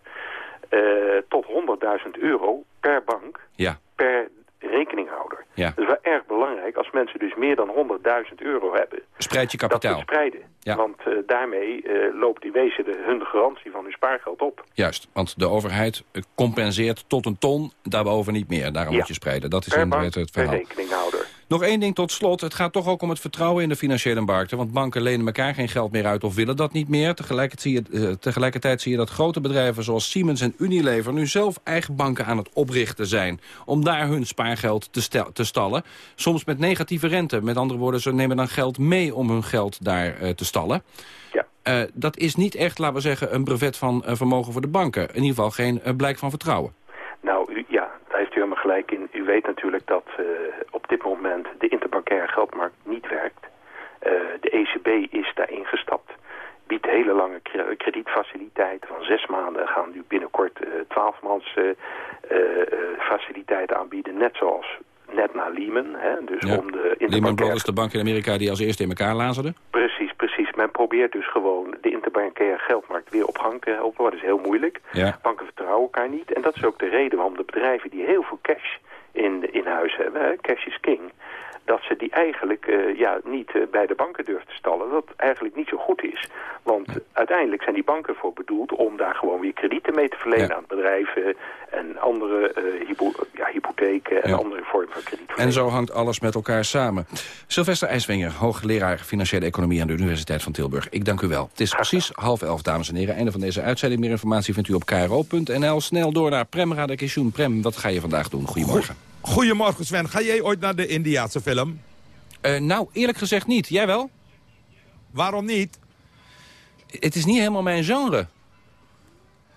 eh, tot 100.000 euro per bank, Ja. per rekeninghouder. Ja. Dat is wel erg belangrijk als mensen dus meer dan 100.000 euro hebben. Spreid je Dat kapitaal. te spreiden. Ja. Want eh, daarmee loopt in wezen de, hun garantie van hun spaargeld op. Juist, want de overheid compenseert tot een ton, daarboven niet meer. Daarom Ja. moet je spreiden. Dat is inderdaad het per verhaal. Nog één ding tot slot. Het gaat toch ook om het vertrouwen in de financiële markten. Want banken lenen elkaar geen geld meer uit of willen dat niet meer. Tegelijkertijd zie je, eh, tegelijkertijd zie je dat grote bedrijven zoals Siemens en Unilever... nu zelf eigen banken aan het oprichten zijn. Om daar hun spaargeld te, te stallen. Soms met negatieve rente. Met andere woorden, ze nemen dan geld mee om hun geld daar eh, te stallen. Ja. Eh, dat is niet echt, laten we zeggen, een brevet van vermogen voor de banken. In ieder geval geen blijk van vertrouwen. Nou, u, ja, daar heeft u helemaal gelijk in. U weet natuurlijk dat eh, op dit moment de interbankaire geldmarkt niet werkt. Eh, de ECB is daarin gestapt. Biedt hele lange kredietfaciliteiten van zes maanden. Gaan nu binnenkort eh, twaalfmans faciliteiten aanbieden. Net zoals net na Lehman. Hè? Dus Ja. om de Lehman Brothers, de bank in Amerika die als eerste in elkaar lazerde. Precies, precies. Men probeert dus gewoon de interbankaire geldmarkt weer op gang te helpen. Maar dat is heel moeilijk. Ja. Banken vertrouwen elkaar niet. En dat is ook de reden waarom de bedrijven die heel veel cash in, in huis hebben, hè, cash is king, dat ze die eigenlijk eh, ja, niet eh, bij de banken durft te stallen. Dat eigenlijk niet zo goed is. Want uiteindelijk zijn die banken voor bedoeld om daar gewoon weer kredieten mee te verlenen Ja. aan bedrijven en andere eh, hypo ja, hypotheken en Ja. andere vormen van krediet. En zo hangt alles met elkaar samen. Sylvester IJswinger, hoogleraar financiële economie aan de Universiteit van Tilburg. Ik dank u wel. Het is precies half elf, dames en heren. Einde van deze uitzending. Meer informatie vindt u op kro.nl. Snel door naar Prem Radakishun. Prem, wat ga je vandaag doen? Goedemorgen. Goedemorgen Sven, ga jij ooit naar de Indiaanse film? Eh, nou, eerlijk gezegd niet. Jij wel? Waarom niet? Het is niet helemaal mijn genre.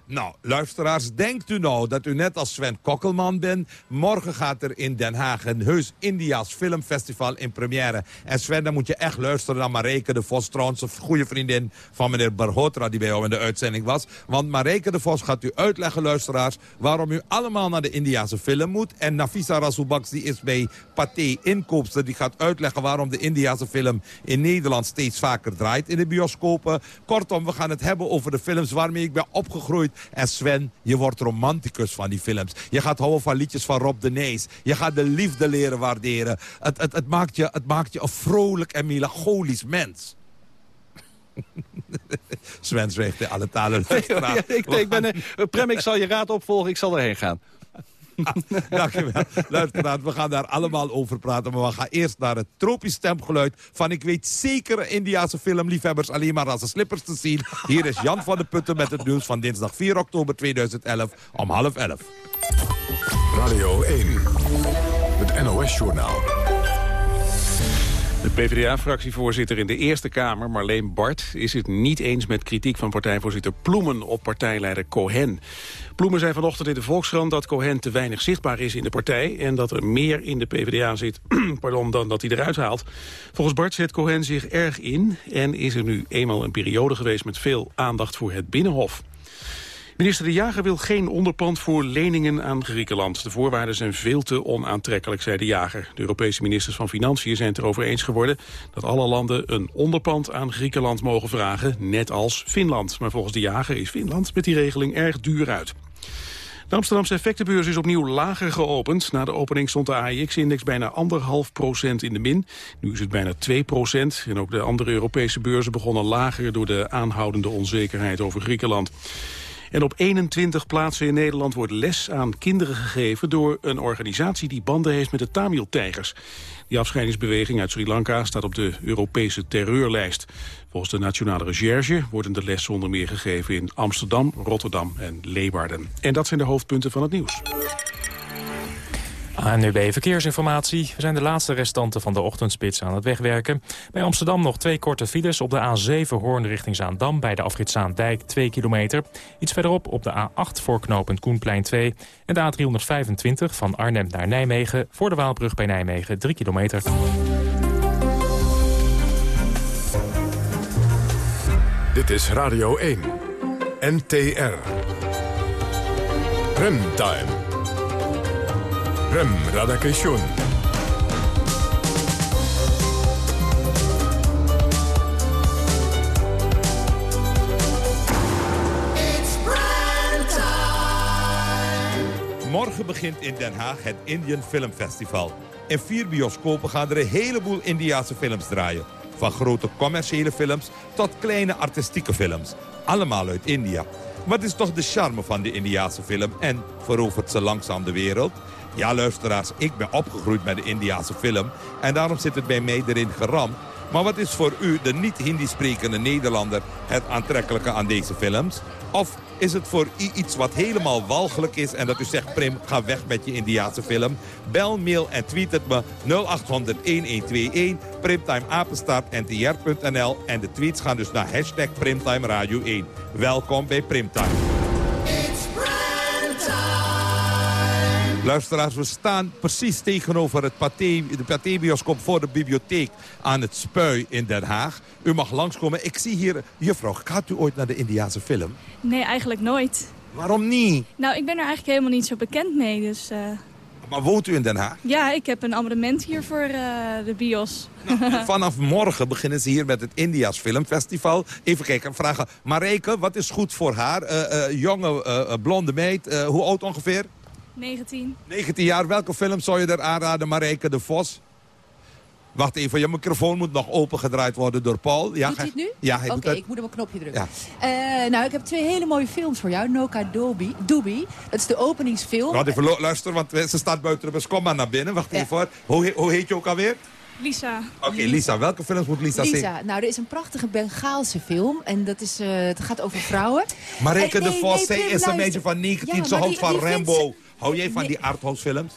Nou, luisteraars, denkt u nou dat u net als Sven Kokkelman bent? Morgen gaat er in Den Haag een heus Indiaas filmfestival in première. En Sven, dan moet je echt luisteren naar Marijke de Vos, trouwens een goede vriendin van meneer Barhotra die bij jou in de uitzending was. Want Marijke de Vos gaat u uitleggen, luisteraars, waarom u allemaal naar de Indiaanse film moet. En Nafisa Razubaks, die is bij Pathé inkoopster, die gaat uitleggen waarom de Indiaanse film in Nederland steeds vaker draait in de bioscopen. Kortom, we gaan het hebben over de films waarmee ik ben opgegroeid. En Sven, je wordt romanticus van die films. Je gaat houden van liedjes van Rob de Nijs. Je gaat de liefde leren waarderen. Het, het, het, maakt, je, het maakt je een vrolijk en melancholisch mens. Sven zweegt in alle talen. Ja, ik, ik ben, Prem, ik zal je raad opvolgen. Ik zal erheen gaan. Dankjewel. Luisteraars, we gaan daar allemaal over praten. Maar we gaan eerst naar het tropisch stemgeluid van, ik weet zeker, Indiaanse filmliefhebbers alleen maar als een slippers te zien. Hier is Jan van de Putten met het nieuws van dinsdag 4 oktober 2011 om half 11. Radio 1, het NOS-journaal. De PvdA-fractievoorzitter in de Eerste Kamer, Marleen Bart... is het niet eens met kritiek van partijvoorzitter Ploemen op partijleider Cohen. Ploemen zei vanochtend in de Volkskrant dat Cohen te weinig zichtbaar is in de partij... en dat er meer in de PvdA zit pardon, dan dat hij eruit haalt. Volgens Bart zet Cohen zich erg in... en is er nu eenmaal een periode geweest met veel aandacht voor het Binnenhof. Minister De Jager wil geen onderpand voor leningen aan Griekenland. De voorwaarden zijn veel te onaantrekkelijk, zei De Jager. De Europese ministers van Financiën zijn het erover eens geworden... dat alle landen een onderpand aan Griekenland mogen vragen, net als Finland. Maar volgens De Jager is Finland met die regeling erg duur uit. De Amsterdamse effectenbeurs is opnieuw lager geopend. Na de opening stond de AIX-index bijna anderhalf procent in de min. Nu is het bijna 2 procent. En ook de andere Europese beurzen begonnen lager... door de aanhoudende onzekerheid over Griekenland. En op 21 plaatsen in Nederland wordt les aan kinderen gegeven... door een organisatie die banden heeft met de Tamil-tijgers. Die afscheidingsbeweging uit Sri Lanka staat op de Europese terreurlijst. Volgens de Nationale Recherche worden de lessen onder meer gegeven... in Amsterdam, Rotterdam en Leeuwarden. En dat zijn de hoofdpunten van het nieuws. ANUB Verkeersinformatie. We zijn de laatste restanten van de ochtendspits aan het wegwerken. Bij Amsterdam nog twee korte files op de A7 Hoorn richting Zaandam... bij de afrit Zaandijk 2 kilometer. Iets verderop op de A8 voor knooppunt Koenplein 2. En de A325 van Arnhem naar Nijmegen... voor de Waalbrug bij Nijmegen 3 kilometer. Dit is Radio 1, NTR. Remtime. Rem Radakation. Morgen begint in Den Haag het Indian Film Festival. In vier bioscopen gaan er een heleboel Indiaanse films draaien. Van grote commerciële films tot kleine artistieke films. Allemaal uit India. Wat is toch de charme van de Indiaanse film en verovert ze langzaam de wereld? Ja, luisteraars, ik ben opgegroeid met de Indiaanse film... en daarom zit het bij mij erin geramd. Maar wat is voor u, de niet-Hindi sprekende Nederlander... het aantrekkelijke aan deze films? Of is het voor u iets wat helemaal walgelijk is... en dat u zegt, Prim, ga weg met je Indiaanse film? Bel, mail en tweet het me 0800-1121, primtimeapenstaartntr.nl... en de tweets gaan dus naar hashtag Primtime Radio 1. Welkom bij Primtime. Luisteraars, we staan precies tegenover het Pathé, de Pathé-bioscoop voor de bibliotheek aan het Spui in Den Haag. U mag langskomen. Ik zie hier, juffrouw, gaat u ooit naar de Indiaanse film? Nee, eigenlijk nooit. Waarom niet? Nou, ik ben er eigenlijk helemaal niet zo bekend mee. Dus eh, Maar woont u in Den Haag? ja, ik heb een abonnement hier voor eh, de bios. Vanaf morgen beginnen ze hier met het India's Filmfestival. Even kijken, vragen. Marijke, wat is goed voor haar? Eh, jonge, blonde meid, hoe oud ongeveer? 19. 19 jaar. Welke film zou je er aanraden, Marijke de Vos? Wacht even, je microfoon moet nog opengedraaid worden door Paul. Ja, Doet hij het nu? Ja, hij Oké, doet het. ik moet hem een knopje drukken. Ja. Eh, nou, ik heb twee hele mooie films voor jou. Noka Doobie. Doobie. Dat is de openingsfilm. Wacht even, luister, want ze staat buiten de bus. Kom maar naar binnen, wacht even hoor. Hoe, hoe heet je ook alweer? Lisa. Oké, Lisa. Welke films moet Lisa, zien? Lisa, nou, er is een prachtige Bengaalse film. En dat is, eh, het gaat over vrouwen. Marijke En de Vos, nee, zij is een beetje van 19, Ja, ze maar houdt die- van die vindt Rambo. Hou jij van die arthouse films?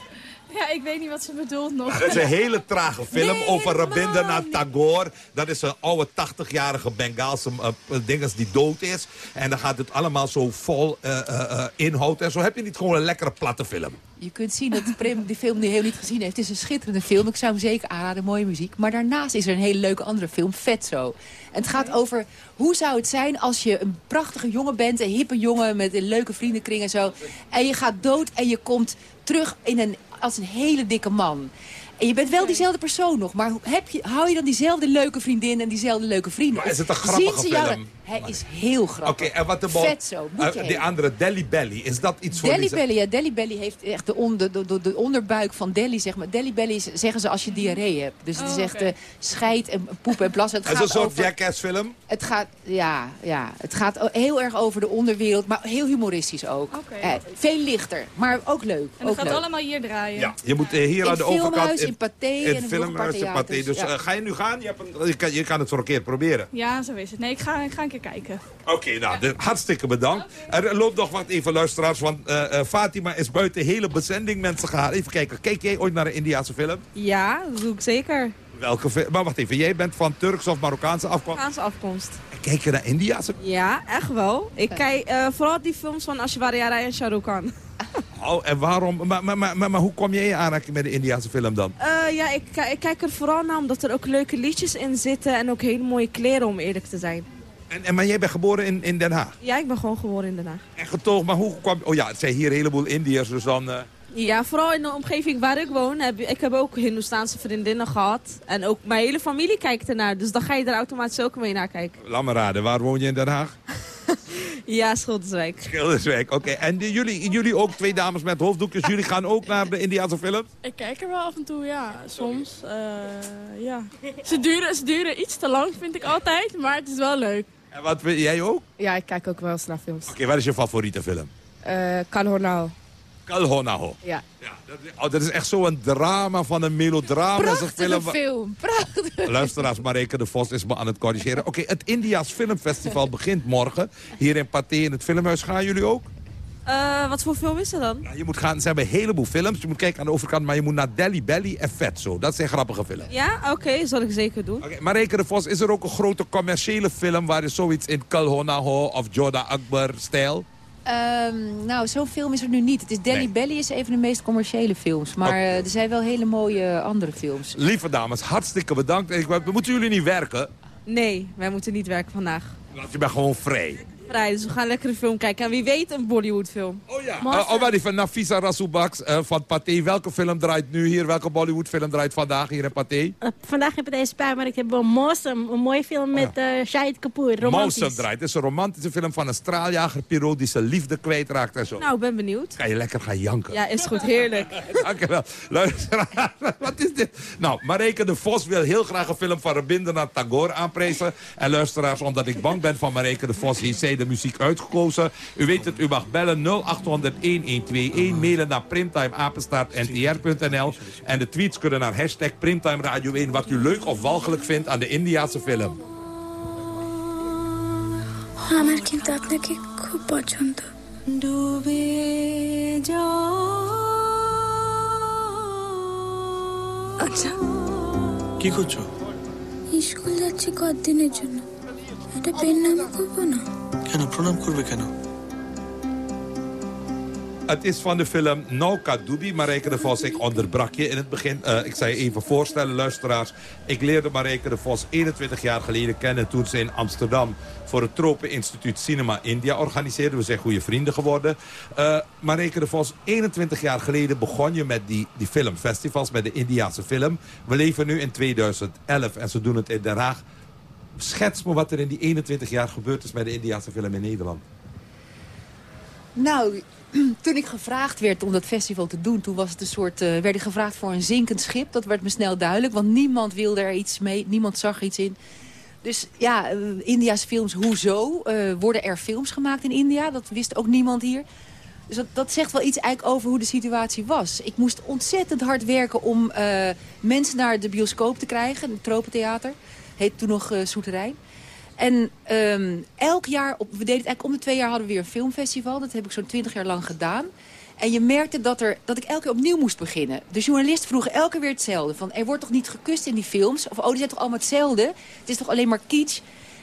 Ja, ik weet niet wat ze bedoelt nog. Dat is een hele trage film over Rabindranath Tagore. Dat is een oude 80-jarige Bengaalse uh, dinges die dood is. En dan gaat het allemaal zo vol eh, eh, eh, inhoud. En zo heb je niet gewoon een lekkere platte film. Je kunt zien dat Prim die film die heel niet gezien heeft. Het is een schitterende film. Ik zou hem zeker aanraden. Mooie muziek. Maar daarnaast is er een hele leuke andere film. Vetzo. Het gaat over hoe zou het zijn als je een prachtige jongen bent. Een hippe jongen met een leuke vriendenkring en zo. En je gaat dood en je komt terug in een, als een hele dikke man. En je bent wel diezelfde persoon nog. Maar heb je, hou je dan diezelfde leuke vriendin en diezelfde leuke vrienden? Maar is het een grappige zien ze jou film? dan- Hij is heel Oké, grappig. en wat about, Vetzo. Moet eh, je die andere, Delhi Belly. Is dat iets voor Delhi? Belly, ja, Delhi Belly heeft echt de, onder, de, de, de onderbuik van Delhi, zeg maar. Delhi Belly is- zeggen ze als je diarree hebt. Dus het is Oh, echt oké. eh, scheid en poep en plassen. Het Het is een gaat soort over, Jackass film. het gaat, ja, ja, het gaat heel erg over de onderwereld, maar heel humoristisch ook. Oké. Eh, veel lichter, maar ook leuk. En dat ook gaat leuk. allemaal hier draaien. Ja, je moet hier aan de overkant... In Pathé en in filmhuis, in Pathé. Dus ja. eh, ga je nu gaan? Je, hebt een, je, kan, je kan het voor een keer proberen. Ja, zo is het. Nee, ik ga, ik ga een keer kijken. Oké, nou, de- hartstikke bedankt. Er loopt nog wat even, luisteraars, want eh, eh, Fatima is buiten hele bezending mensen gehaald. Even kijken, kijk jij ooit naar een Indiaanse film? Ja, dat doe ik zeker. Welke film? Maar wacht even, jij bent van Turks of Marokkaanse afkomst? Marokkaanse afkomst. Kijk je naar Indiaanse Ja, echt wel. Ik kijk eh, vooral die films van Ashwarya Rai en Shah Rukh Khan. Oh, en waarom? Maar, maar, maar, maar, hoe kom jij in aanraking met de Indiaanse film dan? Eh, ja, ik, ki- ik kijk er vooral naar omdat er ook leuke liedjes in zitten en ook hele mooie kleren om eerlijk te zijn. En, en, maar jij bent geboren in, in Den Haag? Ja, ik ben gewoon geboren in Den Haag. En getogen, maar hoe kwam... Oh ja, het zijn hier een heleboel Indiërs, dus dan... eh, Ja, vooral in de omgeving waar ik woon. Heb, ik heb ook Hindoestaanse vriendinnen gehad. En ook mijn hele familie kijkt ernaar. Dus dan ga je er automatisch ook mee naar kijken. laat me raden, waar woon je in Den Haag? Ja, Schilderswijk. Schilderswijk, oké. En die- jullie, jullie ook, twee dames met hoofddoekjes, jullie gaan ook naar de Indiaanse film? Ik kijk er wel af en toe, ja. Soms, eh, ja. Ze duren, ze duren iets te lang, vind ik altijd. Maar het is wel leuk. En wat vind jij ook? Ja, ik kijk ook wel eens naar films. Oké, wat is je favoriete film? Eh Kalhornao. Kalhonaho. Ja. Dat is, oh, dat is echt zo'n drama van een melodrama. Dat is een Prachtige wa- film, prachtig. Luisteraars, Mareke de Vos is me aan het corrigeren. Oké, het India's Filmfestival begint morgen. Hier in Pathé in het Filmhuis. Gaan jullie ook? Eh, wat voor film is er dan? Ja, je moet gaan, ze hebben een heleboel films. Je moet kijken aan de overkant, maar je moet naar Delhi Belly en Vetso. Dat zijn grappige films. Ja, oké, zal ik zeker doen. Oké, Mareke de Vos, is er ook een grote commerciële film... waar je zoiets in Kalhonaho of Joda Akbar-stijl... Ehm, nou, zo'n film is er nu niet. Het is Delhi Nee. Belly is een van de meest commerciële films. Maar Oké. eh, er zijn wel hele mooie andere films. Lieve dames, hartstikke bedankt. Ik, moeten jullie niet werken? Nee, wij moeten niet werken vandaag. Want je bent gewoon vrij. Vrij, dus we gaan lekker een film kijken. En wie weet een Bollywood-film. Oh ja. Uh, oh, maar die van Nafisa Rassoubaks uh, van Pathé. Welke film draait nu hier? Welke Bollywood film draait vandaag hier in Pathé? Uh, vandaag heb ik deze spijt, maar ik heb wel Mosem, een mooie film met uh, Shahid Kapoor, romantisch. Mosem draait. Het is een romantische film van een straaljager, Piroot die zijn liefde kwijtraakt en zo. Nou, ik ben benieuwd. Ga je lekker gaan janken. Ja, is goed. Heerlijk. Dankjewel. Luister, wat is dit? Nou, Mareke de Vos wil heel graag een film van Rabindranath Tagore aanprijzen. En luisteraars, omdat ik bang ben van Mareke de Vos, zij de muziek uitgekozen. U weet het, u mag bellen 0800-1121, mailen naar primtimeapenstaartntr.nl. En de tweets kunnen naar hashtag Primtime Radio 1, wat u leuk of walgelijk vindt aan de Indiaanse film. আমার কিন্তু আপনাকে খুব পছন্দ ডুবে আচ্ছা কি করছো স্কুল যাচ্ছি কদিনের জন্য এটা পেন নাম করবো না কেন প্রণাম করবে কেন Het is van de film Nauka Dubi. Marijke de Vos, ik onderbrak je in het begin. Uh, ik zou je even voorstellen, luisteraars. Ik leerde Marijke de Vos 21 jaar geleden kennen... toen ze in Amsterdam voor het Tropeninstituut Cinema India organiseerde. We zijn goede vrienden geworden. Uh, Marijke de Vos, 21 jaar geleden begon je met die, die filmfestivals... met de Indiaanse film. We leven nu in 2011 en ze doen het in Den Haag. Schets me wat er in die 21 jaar gebeurd is met de Indiaanse film in Nederland. Nou, toen ik gevraagd werd om dat festival te doen... toen was het een soort, eh, werd ik gevraagd voor een zinkend schip. Dat werd me snel duidelijk, want niemand wilde er iets mee. Niemand zag iets in. Dus ja, eh, India's films, hoezo? Eh, worden er films gemaakt in India? Dat wist ook niemand hier. Dus dat, dat zegt wel iets eigenlijk over hoe de situatie was. Ik moest ontzettend hard werken om mensen naar de bioscoop te krijgen. Het Tropentheater. Heet toen nog eh Soeterijn. En ehm, elk jaar, op, we deden het eigenlijk om de twee jaar hadden we weer een filmfestival. Dat heb ik zo'n twintig jaar lang gedaan. En je merkte dat, er, dat ik elke keer opnieuw moest beginnen. De journalisten vroegen elke keer weer hetzelfde. Van, er wordt toch niet gekust in die films? Of oh, die zijn toch allemaal hetzelfde? Het is toch alleen maar kitsch?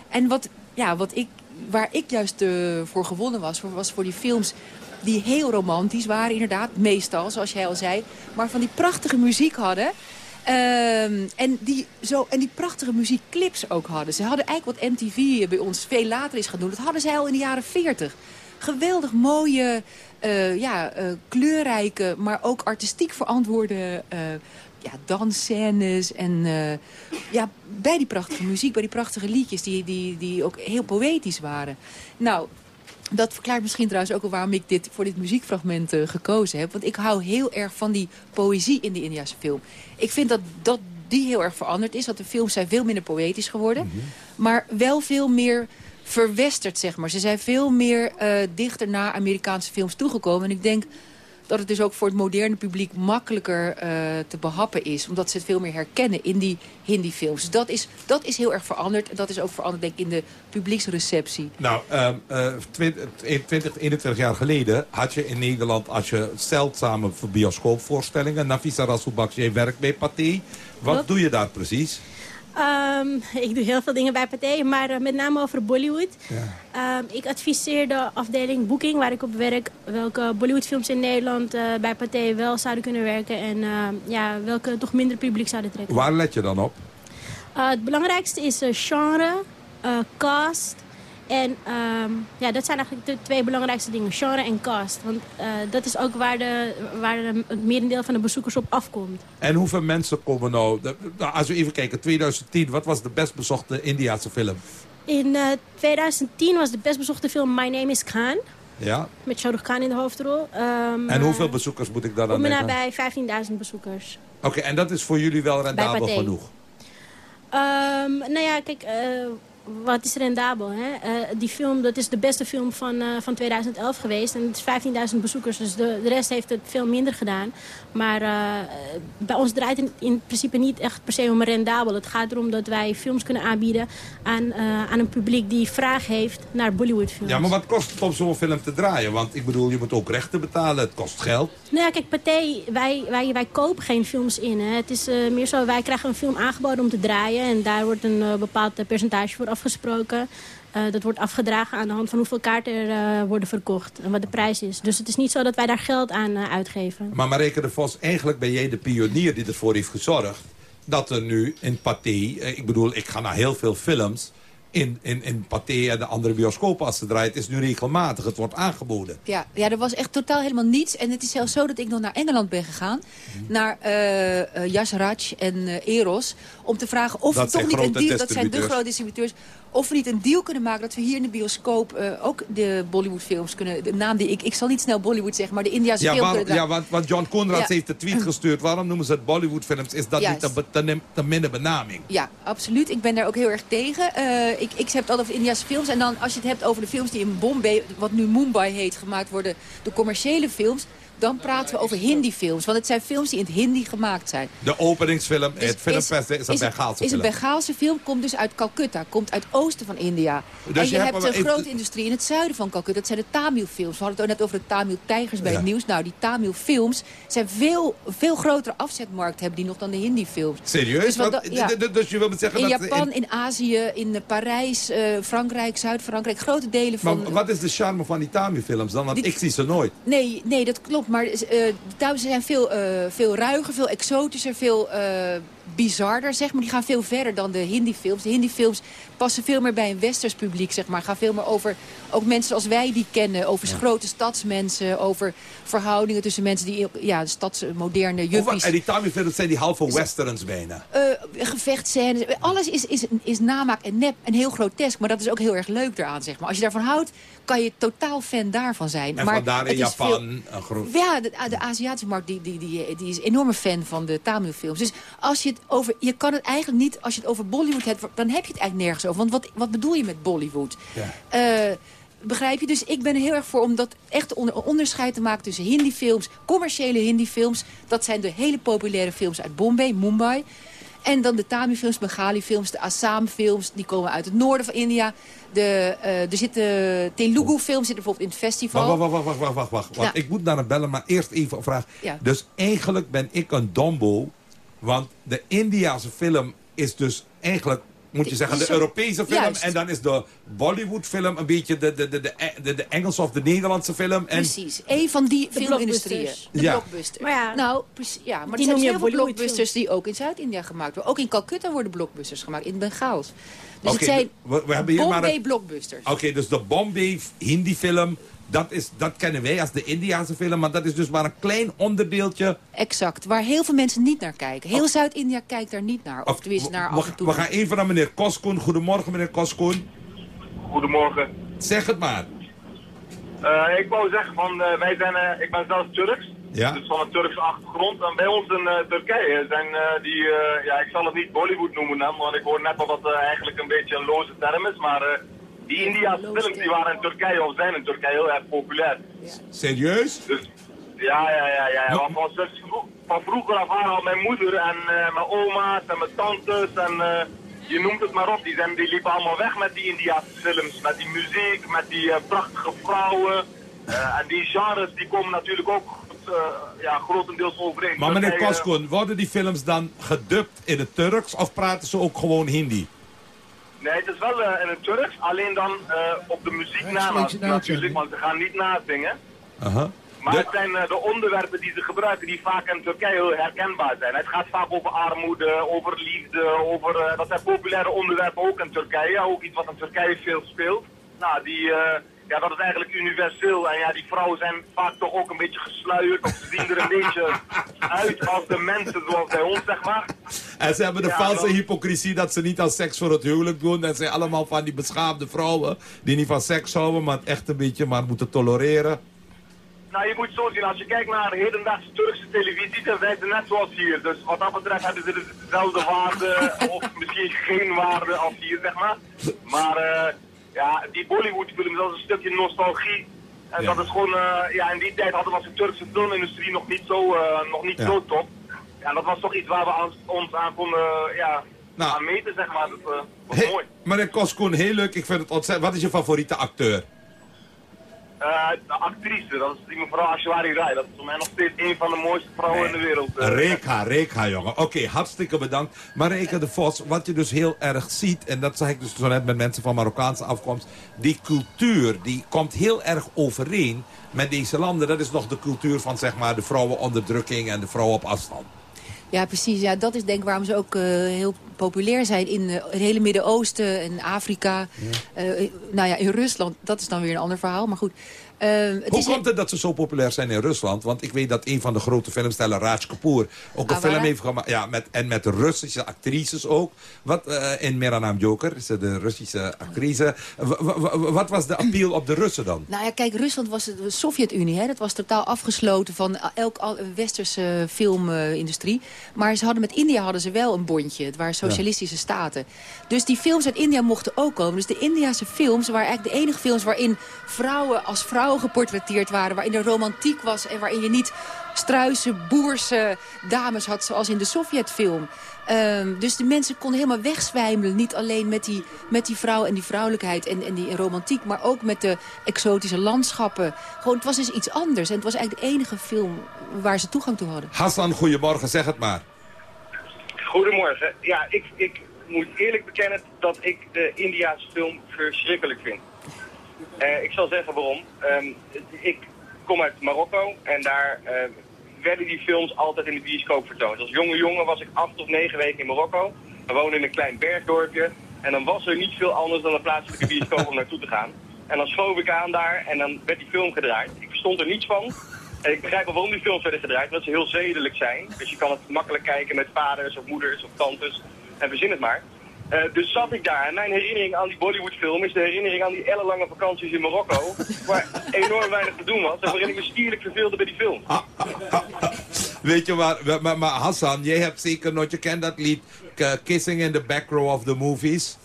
En wat, ja, wat ik, waar ik juist eh, voor gewonnen was, was voor die films die heel romantisch waren inderdaad. Meestal, zoals jij al zei. Maar van die prachtige muziek hadden. Ehm, en, die zo, en die prachtige muziekclips ook hadden. Ze hadden eigenlijk wat MTV bij ons veel later is gaan doen. Dat hadden zij al in de jaren 40. Geweldig mooie, eh, ja, eh, kleurrijke, maar ook artistiek verantwoorde eh, ja, dansscènes. En ja, bij die prachtige muziek, bij die prachtige liedjes die, die, die ook heel poëtisch waren. Nou, dat verklaart misschien trouwens ook wel waarom ik dit, voor dit muziekfragment eh, gekozen heb. Want ik hou heel erg van die poëzie in de Indiase film. Ik vind dat, dat die heel erg veranderd is. Dat de films zijn veel minder poëtisch geworden. Maar wel veel meer verwesterd, zeg maar. Ze zijn veel meer eh, dichter naar Amerikaanse films toegekomen. En ik denk dat het dus ook voor het moderne publiek makkelijker eh, te behappen is. Omdat ze het veel meer herkennen in die Hindi-films. Dus dat is, dat is heel erg veranderd. En dat is ook veranderd, denk ik, in de publieksreceptie. Nou, ehm, eh, 20, 20, 21 jaar geleden had je in Nederland... als je zeldzame bioscoopvoorstellingen... Nafisa Rassoulbak, jij werkt bij Pathé. Wat doe je daar precies? Ehm, ik doe heel veel dingen bij Pathé, maar eh, met name over Bollywood. Ehm, ik adviseer de afdeling Booking, waar ik op werk... welke Bollywoodfilms in Nederland eh, bij Pathé wel zouden kunnen werken... en ehm, ja, welke toch minder publiek zouden trekken. Waar let je dan op? Uh, het belangrijkste is eh, genre, eh, cast. En ehm, ja, dat zijn eigenlijk de twee belangrijkste dingen. Genre en cast. Want eh, dat is ook waar, de, waar de, het merendeel van de bezoekers op afkomt. En hoeveel mensen komen nou... de- nou, als we even kijken, 2010, wat was de best bezochte Indiase film? In eh, 2010 was de best bezochte film My Name is Khan. Ja? Met Shah Rukh Khan in de hoofdrol. Ehm, En eh, hoeveel bezoekers moet ik daar dan en denken? nabij 15.000 bezoekers. Oké, en dat is voor jullie wel rendabel genoeg? Ehm, nou ja, kijk, eh, wat is rendabel? Hè? Eh, die film, dat is de beste film van, eh, van 2011 geweest. En het is 15.000 bezoekers, dus de, de rest heeft het veel minder gedaan. Maar eh, bij ons draait het in principe niet echt per se om rendabel. Het gaat erom dat wij films kunnen aanbieden aan, aan een publiek die vraag heeft naar Bollywoodfilms. Ja, maar wat kost het om zo'n film te draaien? Want ik bedoel, je moet ook rechten betalen, het kost geld. Nou ja, kijk, Pathé, wij, wij, wij kopen geen films in. Hè. Het is meer zo, wij krijgen een film aangeboden om te draaien. En daar wordt een bepaald percentage voor afgesproken. Eh, dat wordt afgedragen aan de hand van hoeveel kaarten er eh, worden verkocht. En wat de prijs is. Dus het is niet zo dat wij daar geld aan eh, uitgeven. Maar Mareke de Vos, eigenlijk ben jij de pionier die ervoor heeft gezorgd... dat er nu in Pathé, ik bedoel, ik ga naar heel veel films... in, in, in Pathé en de andere bioscopen als ze draaien. Het is nu regelmatig, het wordt aangeboden. Ja, ja, er was echt totaal helemaal niets. En het is zelfs zo dat ik nog naar Engeland ben gegaan. Naar eh eh, Yas Raj en eh, Eros. Om te vragen of Dat toch niet een deal... Dat zijn de grote distributeurs. Of we niet een deal kunnen maken dat we hier in de bioscoop... eh, ook de Bollywood-films kunnen... De naam die ik... Ik zal niet snel Bollywood zeggen, maar de Indiase Ja, film waar- kunnen draaien. ja want, want John Conrad Ja. heeft de tweet gestuurd. Waarom noemen ze het Bollywoodfilms? Is dat Juist. niet te, te, te minder benaming? Ja, absoluut. Ik ben daar ook heel erg tegen. Eh, ik, ik heb het altijd over Indiase films. En dan als je het hebt over de films die in Bombay, wat nu Mumbai heet, gemaakt worden. De commerciële films. Dan praten we over Hindi-films. Want het zijn films die in het Hindi gemaakt zijn. De openingsfilm, Dus het filmfestival, is een Bengaalse is film. een Bengaalse film, komt dus uit Calcutta, komt uit het oosten van India. Dus en je, je hebt een grote industrie in het zuiden van Calcutta. Dat zijn de Tamil-films. We hadden het ook net over de Tamil-tijgers bij Ja. het nieuws. Nou, die Tamil-films zijn veel, veel grotere afzetmarkt hebben die nog dan de Hindi-films. Serieus? Dus Want- ja. Dus je wil me zeggen In dat... Japan, in Azië, in eh, Parijs, eh, Frankrijk, Zuid-Frankrijk, grote delen van... Maar wat is de charme van die Tamil-films dan? Want Die- ik zie ze nooit. Nee, nee, dat klopt. Maar eh, de Thaisen zijn veel, eh, veel ruiger, veel exotischer, veel... eh, bizarder, zeg maar. Die gaan veel verder dan de Hindi-films. De Hindi-films passen veel meer bij een westers publiek, zeg maar. Gaan veel meer over, ook mensen zoals wij die kennen. Over grote stadsmensen, over verhoudingen tussen mensen die... Ja, stadsmoderne juppies. En die Tamil-films zijn die halve westerns bijna. Eh, gevechtscènes. Alles is, is, is namaak en nep en heel grotesk. Maar dat is ook heel erg leuk eraan, zeg maar. Als je daarvan houdt, kan je totaal fan daarvan zijn. En maar vandaar in Japan veel- een groep. ja, de, de Aziatische markt die, die, die, die is een enorme fan van de Tamil-films. Dus als je het over, je kan het eigenlijk niet, als je het over Bollywood hebt, dan heb je het eigenlijk nergens over. Want wat, wat bedoel je met Bollywood? Eh, begrijp je? Dus ik ben er heel erg voor om dat echt onder, onderscheid te maken tussen Hindi-films, commerciële Hindi-films. Dat zijn de hele populaire films uit Bombay, Mumbai. En dan de Tamil-films, Bengali-films, de Assam-films. Die komen uit het noorden van India. De, eh, er zitten Telugu-films zitten bijvoorbeeld in het festival. Wacht, wacht, wacht, wacht, wacht, wacht. Want Ja. ik moet naar een bellen, maar eerst even een vraag. Ja. Dus eigenlijk ben ik een dombo. Want de Indiase film is dus eigenlijk, moet je zeggen, de Europese film. Juist. En dan is de Bollywood film een beetje de, de, de, de, de, Engelse of de Nederlandse film. En Precies. Een van die De filmindustrieën. blockbusters. De Ja. blockbusters. Maar ja, nou, ja, maar die er zijn heel veel blockbusters die ook in Zuid-India gemaakt worden. Ook in Calcutta worden blockbusters gemaakt, in Bengaals. Dus Oké, het zijn we, we hebben hier maar Bombay een- blockbusters. Oké, dus de Bombay Hindi film, dat, is, dat kennen wij als de Indiase film. Maar dat is dus maar een klein onderdeeltje. Exact, waar heel veel mensen niet naar kijken. Heel Zuid-India kijkt daar niet naar. Of tenminste naar we, af en toe. we gaan even naar meneer Koskoen. Goedemorgen, meneer Koskoen. Goedemorgen. Zeg het maar. Eh, ik wou zeggen van, eh, wij zijn, eh, ik ben zelf Turks. Ja. Dus van een Turkse achtergrond. En bij ons in eh, Turkije zijn eh, die, eh, ja ik zal het niet Bollywood noemen, hè, want ik hoor net al dat het eigenlijk een beetje een loze term is. Maar eh, die Indiaanse films die waren in Turkije of zijn in Turkije heel erg populair. Serieus? Dus ja, ja, ja, ja. ja. Want van, dus vro- van vroeger af aan al mijn moeder en eh, mijn oma's en mijn tantes en eh, je noemt het maar op. Die, zijn, die liepen allemaal weg met die Indiaanse films. Met die muziek, met die prachtige vrouwen. Eh, en die genres die komen natuurlijk ook eh, ja, grotendeels overeen. Maar meneer Turkije- Koskoen, worden die films dan gedubt in het Turks of praten ze ook gewoon Hindi? Nee, het is wel eh, in het Turks, alleen dan eh, op de muziek na natuurlijk, want ze gaan niet nazingen. Aha. Maar het zijn eh, de onderwerpen die ze gebruiken die vaak in Turkije heel herkenbaar zijn. Het gaat vaak over armoede, over liefde, over, eh, dat zijn populaire onderwerpen ook in Turkije. Ook iets wat in Turkije veel speelt. Nou, die, eh, ja, dat is eigenlijk universeel. En ja, die vrouwen zijn vaak toch ook een beetje gesluierd. Of ze zien er een beetje uit als de mensen zoals bij ons, zeg maar. En ze hebben de Ja, valse wel. hypocrisie dat ze niet aan seks voor het huwelijk doen. Dat zijn allemaal van die beschaamde vrouwen die niet van seks houden, maar het echt een beetje maar moeten tolereren. Nou, je moet zo zien, als je kijkt naar hedendaagse Turkse televisie, dan zijn ze net zoals hier. Dus wat dat betreft hebben ze dezelfde waarde, of misschien geen waarde als hier, zeg maar. Maar eh, ja, die Bollywood-films, dat is een stukje nostalgie. En Ja. dat is gewoon, eh, ja, in die tijd hadden we de Turkse filmindustrie nog niet zo, eh, nog niet Ja. zo top. Ja, dat was toch iets waar we aan- ons aan konden, eh, ja, Nou. aan meten, zeg maar. Dat was Hey, mooi. meneer Koskoen, heel leuk. Ik vind het ontzettend. Wat is je favoriete acteur? Eh, de actrice, dat is die mevrouw Ashwari Rai. Dat is voor mij nog steeds een van de mooiste vrouwen in de wereld. eh. Rekha, Rekha, jongen. Oké, hartstikke bedankt. Maar Rekha de Vos, wat je dus heel erg ziet... en dat zeg ik dus zo net met mensen van Marokkaanse afkomst... die cultuur, die komt heel erg overeen met deze landen. Dat is nog de cultuur van, zeg maar, de vrouwenonderdrukking... en de vrouwen op afstand. Ja, precies. Ja, dat is denk ik waarom ze ook eh, heel populair zijn in eh, het hele Midden-Oosten en Afrika. Eh, nou ja, in Rusland, dat is dan weer een ander verhaal. Maar goed, het Hoe is komt het dat ze zo populair zijn in Rusland? Want ik weet dat een van de grote filmsterren, Raj Kapoor... ook een Awara? film heeft gemaakt. Ja, met, en met Russische actrices ook. Wat, eh, in Meranam Joker, is de Russische actrice. Wat was de appeal op de Russen dan? Nou ja, kijk, Rusland was de Sovjet-Unie. hè. Dat was totaal afgesloten van elk al- westerse filmindustrie. maar ze hadden met India hadden ze wel een bondje. Het waren socialistische staten. Dus die films uit India mochten ook komen. Dus de Indiase films waren eigenlijk de enige films... waarin vrouwen als vrouwen geportretteerd waren. Waarin er romantiek was en waarin je niet struise, boerse dames had... zoals in de Sovjetfilm. Ehm, dus de mensen konden helemaal wegzwijmelen. Niet alleen met die, met die vrouw en die vrouwelijkheid en, en die romantiek... maar ook met de exotische landschappen. Gewoon, het was dus iets anders. En het was eigenlijk de enige film waar ze toegang toe hadden. Hassan, goedemorgen, zeg het maar. Goedemorgen. Ja, ik, ik moet eerlijk bekennen dat ik de Indiaanse film verschrikkelijk vind. Eh, ik zal zeggen waarom. Ehm, ik kom uit Marokko en daar eh, werden die films altijd in de bioscoop vertoond. Als jonge jongen was ik acht of negen weken in Marokko. We woonden in een klein bergdorpje. En dan was er niet veel anders dan een plaatselijke bioscoop om naartoe te gaan. En dan schoof ik aan daar en dan werd die film gedraaid. Ik verstond er niets van. En ik begrijp wel waarom die films werden gedraaid, omdat ze heel zedelijk zijn. Dus je kan het makkelijk kijken met vaders of moeders of tantes. En verzin het maar. Eh, dus zat ik daar en mijn herinnering aan die Bollywood-film is de herinnering aan die ellenlange vakanties in Marokko. waar enorm weinig te doen was en waarin ik me stierlijk verveelde bij die film. Weet je waar, maar, maar Hassan, jij hebt zeker nog, je kent dat lied Kissing in the Back Row of the Movies?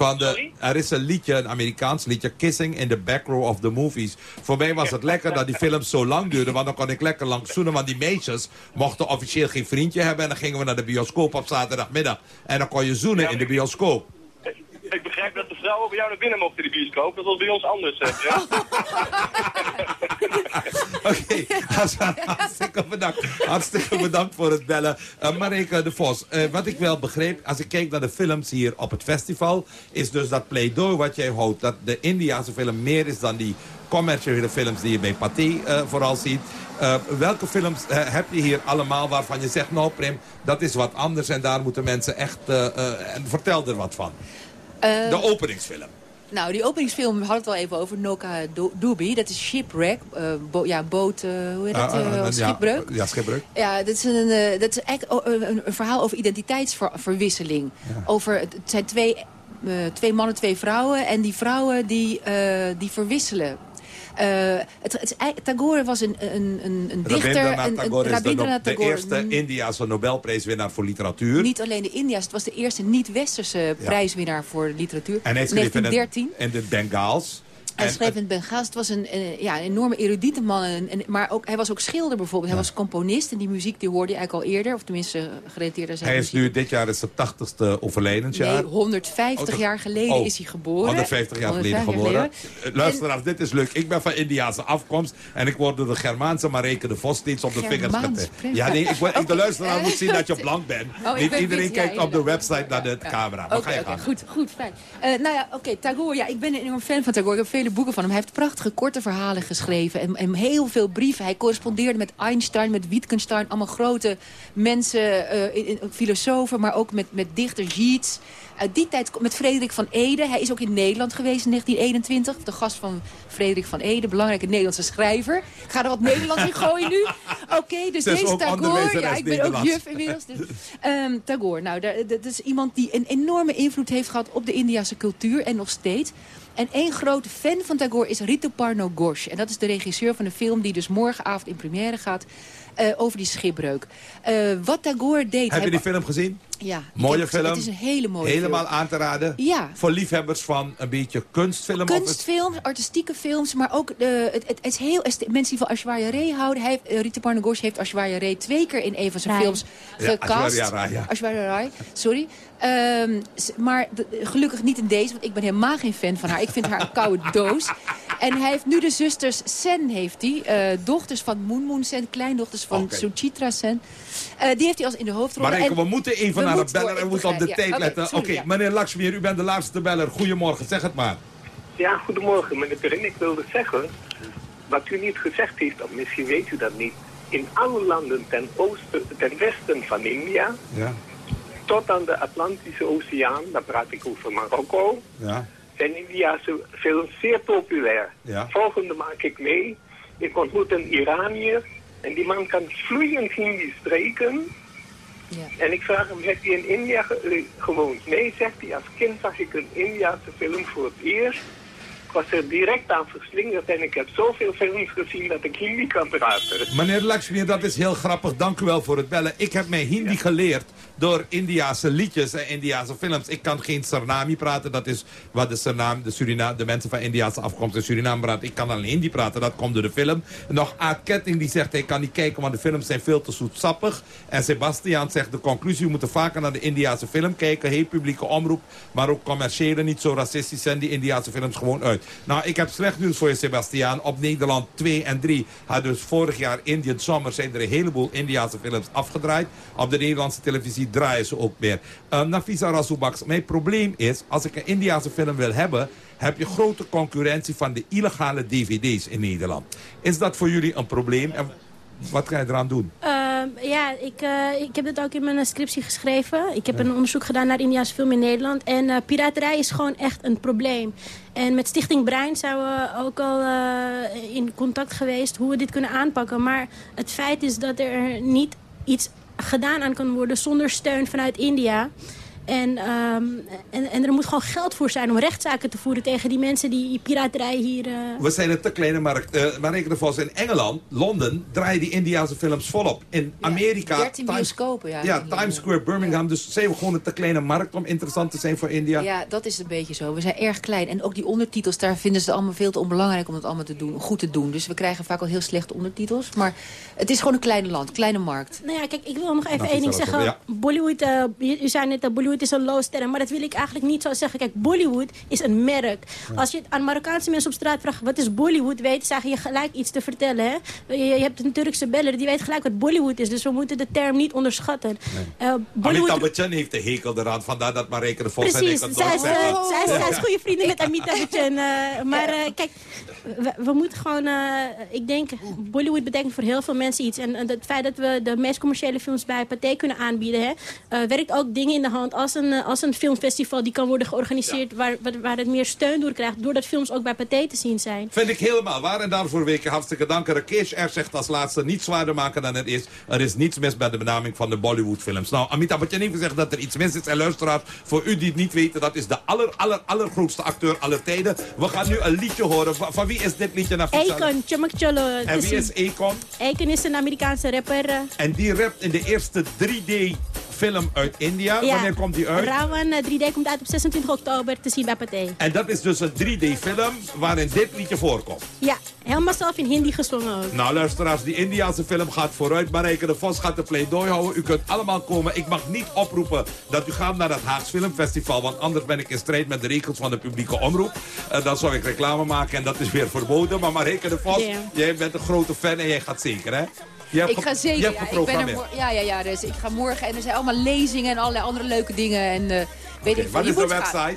Van de, er is een liedje, een Amerikaans liedje, Kissing in the Back Row of the Movies. Voor mij was het lekker dat die films zo lang duurden, want dan kon ik lekker lang zoenen. Want die meisjes mochten officieel geen vriendje hebben en dan gingen we naar de bioscoop op zaterdagmiddag. En dan kon je zoenen in de bioscoop. Ik begrijp dat de vrouwen bij jou naar binnen mochten in de bioscoop. Dat was bij ons anders. Fred. Oké, hartstikke bedankt. Hartstikke bedankt voor het bellen. Uh, de Vos, eh, wat ik wel begreep, als ik kijk naar de films hier op het festival, is dus dat pleidooi wat jij houdt, dat de Indiase film meer is dan die commerciële films die je bij Pathé eh, vooral ziet. Welke films heb je hier allemaal waarvan je zegt, nou Prim, dat is wat anders en daar moeten mensen echt, en vertel er wat van. De openingsfilm. Nou, die openingsfilm, we hadden het al even over, Noka Do- Doobie. Dat is shipwreck, eh, bo- ja, boot, hoe heet dat, Ah, ah, eh, ah, schipbreuk. Ja, ja, schipbreuk. Ja, dat is, een, eh, dat is eigenlijk een, een verhaal over identiteitsverwisseling. Over, het zijn twee, twee mannen, twee vrouwen. En die vrouwen die, die verwisselen. Eh, het, het, Tagore was een, een, een, een dichter. Rabindranath een- een- Tagore is de, Rabindranath de Tagore. eerste Indiase Nobelprijswinnaar voor literatuur. Niet alleen de India's, het was de eerste niet-westerse prijswinnaar voor literatuur. en hij schreef in 1913. het, in het Bengaals. Hij En- schreef in het Bengaals. Het was een, eh, ja, een enorme erudite man. En, maar ook, hij was ook schilder bijvoorbeeld. Hij was componist. En die muziek die hoorde je eigenlijk al eerder. Of tenminste eh, gerelateerd aan zijn Hij is muziek. nu, dit jaar is het 80ste overledensjaar. Nee, 150 Oh, toch? jaar geleden Oh, is hij geboren. 150 jaar geleden 150 geboren. Uh, Luisteraars, dit is leuk. Ik ben van Indiaanse afkomst. En ik word door de Germaanse Mareke de Vos steeds op de vingers Germaans, getikt. prima. Ja, nee, ik, de Oké. luisteraar moet zien dat je blank bent. Oh, ik Niet ben iedereen ja, kijkt op de website naar de camera. Maar ga je gang. goed, goed, fijn. Eh, nou ja, oké, Tagore, ja, ik ben een enorm fan van Tagore. Ik heb vele boeken van hem. Hij heeft prachtige korte verhalen geschreven en, en heel veel brieven. Hij correspondeerde met Einstein, met Wittgenstein, allemaal grote mensen, eh, in- in- filosofen, maar ook met, met dichter Yeats. Uit die tijd met Frederik van Ede. Hij is ook in Nederland geweest in 1921. De gast van Frederik van Ede, belangrijke Nederlandse schrijver. Ik ga er wat Nederlands in gooien nu. Oké, dus deze Tagore. Ja, ik ben ook juf inmiddels. Dus. Ehm, Tagore, nou, dat is iemand die een enorme invloed heeft gehad op de Indiase cultuur en nog steeds. En één grote fan van Tagore is Rituparno Ghosh. En dat is de regisseur van de film die dus morgenavond in première gaat eh, over die schipbreuk. Eh, wat Tagore deed... Heb je die film gezien? Ja. Mooie film. Het is een hele mooie Helemaal film. aan te raden. Ja. Voor liefhebbers van een beetje kunstfilm. of het- Kunstfilms, artistieke films, maar ook de, het, het, het is heel mensen die van Ashwarya Ray houden. Hij, eh, Rita heeft Ashwarya Ray twee keer in een van zijn Rai. films Ja, gecast. Rai, ja. Ashwarya Rai, sorry. Ehm, maar de- gelukkig niet in deze, want ik ben helemaal geen fan van haar. Ik vind haar een koude doos. En hij heeft nu de zusters Sen, heeft hij. eh, dochters van Moon Moon Sen, kleindochters van. Suchitra Sen. Eh, die heeft hij als in de hoofdrol. Marijke, we moeten even we naar moeten het beller. ik moeten op de tijd letten. Oké, ja. meneer Lakshmir, u bent de laatste beller. Goedemorgen, zeg het maar. Ja, goedemorgen meneer Perrin. Ik wilde zeggen, wat u niet gezegd heeft, of misschien weet u dat niet. In alle landen ten, oosten, ten westen van India, Ja, tot aan de Atlantische Oceaan, dan praat ik over Marokko, ja, zijn Indiase films zeer populair. ja. Volgende maak ik mee. Ik ontmoet een Iranier en die man kan vloeiend Hindi spreken. En ik vraag hem, heeft hij in India ge- gewoond? Nee, zegt hij, als kind zag ik een Indiase film voor het eerst. Ik was er direct aan verslingerd en ik heb zoveel films gezien dat ik Hindi kan praten. Meneer Lakshmir, dat is heel grappig. Dank u wel voor het bellen. Ik heb mij Hindi geleerd door Indiase liedjes en Indiase films. Ik kan geen Suriname praten. Dat is wat de, de, Surina, de mensen van Indiase afkomst in Suriname praten. Ik kan alleen Hindi praten. Dat komt door de film. Nog Aad Ketting die zegt hij kan niet kijken, want de films zijn veel te zoetsappig. En Sebastian zegt de conclusie, we moeten vaker naar de Indiase film kijken. Heel publieke omroep, maar ook commerciële. Niet zo racistisch zijn die Indiase films gewoon uit. Nou, ik heb slecht nieuws voor je, Sebastian. Op Nederland 2 en 3 had dus vorig jaar Indian Summer zijn er een heleboel Indiase films afgedraaid. Op de Nederlandse televisie draaien ze ook meer. Uh, Nafisa Rasubaks, mijn probleem is, als ik een Indiase film wil hebben, heb je grote concurrentie van de illegale dvd's in Nederland. Is dat voor jullie een probleem? En Wat ga je eraan doen? Ehm, ja, ik, eh, ik heb dit ook in mijn scriptie geschreven. Ik heb een onderzoek gedaan naar Indiaanse film in Nederland. En eh, piraterij is gewoon echt een probleem. En met Stichting Brein zijn we ook al eh, in contact geweest hoe we dit kunnen aanpakken. Maar het feit is dat er niet iets gedaan aan kan worden zonder steun vanuit India. En, ehm, en, en er moet gewoon geld voor zijn om rechtszaken te voeren tegen die mensen die piraterij hier... eh, We zijn een te kleine markt. Uh, maar reken ervoor, in Engeland, Londen, draaien die Indiaanse films volop. In Amerika... 13 bioscopen, ja. Ja, Times Square, Birmingham. Dus zijn we gewoon een te kleine markt om interessant te zijn voor India? Ja, dat is een beetje zo. We zijn erg klein. En ook die ondertitels, daar vinden ze het allemaal veel te onbelangrijk om het allemaal te doen, goed te doen. Dus we krijgen vaak al heel slechte ondertitels. Maar het is gewoon een kleine land, kleine markt. Nou ja, kijk, ik wil nog even Nou, één ding zeggen. Bollywood, eh, u, u zei net dat Bollywood is een low sterren, maar dat wil ik eigenlijk niet zo zeggen. Kijk, Bollywood is een merk. Als je het aan Marokkaanse mensen op straat vraagt, wat is Bollywood, weet zeggen je gelijk iets te vertellen. Hè? Je, je hebt een Turkse beller, die weet gelijk wat Bollywood is. Dus we moeten de term niet onderschatten. Eh, Bollywood... Amitabh Bachchan heeft de hekel eraan. Vandaar dat Mareke de Vos en Precies, ik het zij is, eh, zij is, zij is goede vrienden met Amitabh Bachchan. eh, maar kijk, we, we moeten gewoon... eh, ik denk, Bollywood betekent voor heel veel mensen iets. En, en het feit dat we de meest commerciële films bij Pathé kunnen aanbieden... Hè, eh, werkt ook dingen in de hand als een, eh, als een filmfestival... die kan worden georganiseerd waar, waar, waar het meer steun door krijgt... doordat films ook bij Pathé te zien zijn. Vind ik helemaal waar. En daarvoor weken hartstikke dank. Rakesh R zegt als laatste niet zwaarder maken dan het is. Er is niets mis met de benaming van de Bollywood films. Nou, Amitabh Bachchan heeft gezegd dat er iets mis is. En luisteraars, voor u die het niet weten, dat is de aller, aller, allergrootste acteur aller tijden. We gaan nu een liedje horen. Van, van wie is dit liedje? naar Akon, Chamak Cholo. En wie is Akon? Akon is een Amerikaanse rapper. En die rapt in de eerste 3D film uit India. Wanneer komt die uit? Rawan eh, 3D komt uit op 26 oktober te zien bij Pathé. En dat is dus een 3D-film waarin dit liedje voorkomt. Ja, helemaal zelf in Hindi gezongen ook. Nou, luisteraars, die Indiaanse film gaat vooruit. Marijke de Vos gaat de pleidooi houden. U kunt allemaal komen. Ik mag niet oproepen dat u gaat naar het Haags Filmfestival. Want anders ben ik in strijd met de regels van de publieke omroep. Eh, dan zou ik reclame maken en dat is weer verboden. Maar Marijke de Vos, jij bent een grote fan en jij gaat zeker, hè? Ik ga zeker. Ja, ik ben er ja, ja, ja. Dus ik ga morgen en er zijn allemaal lezingen en allerlei andere leuke dingen. En, eh, weet ik veel. Wat Je is de gaan.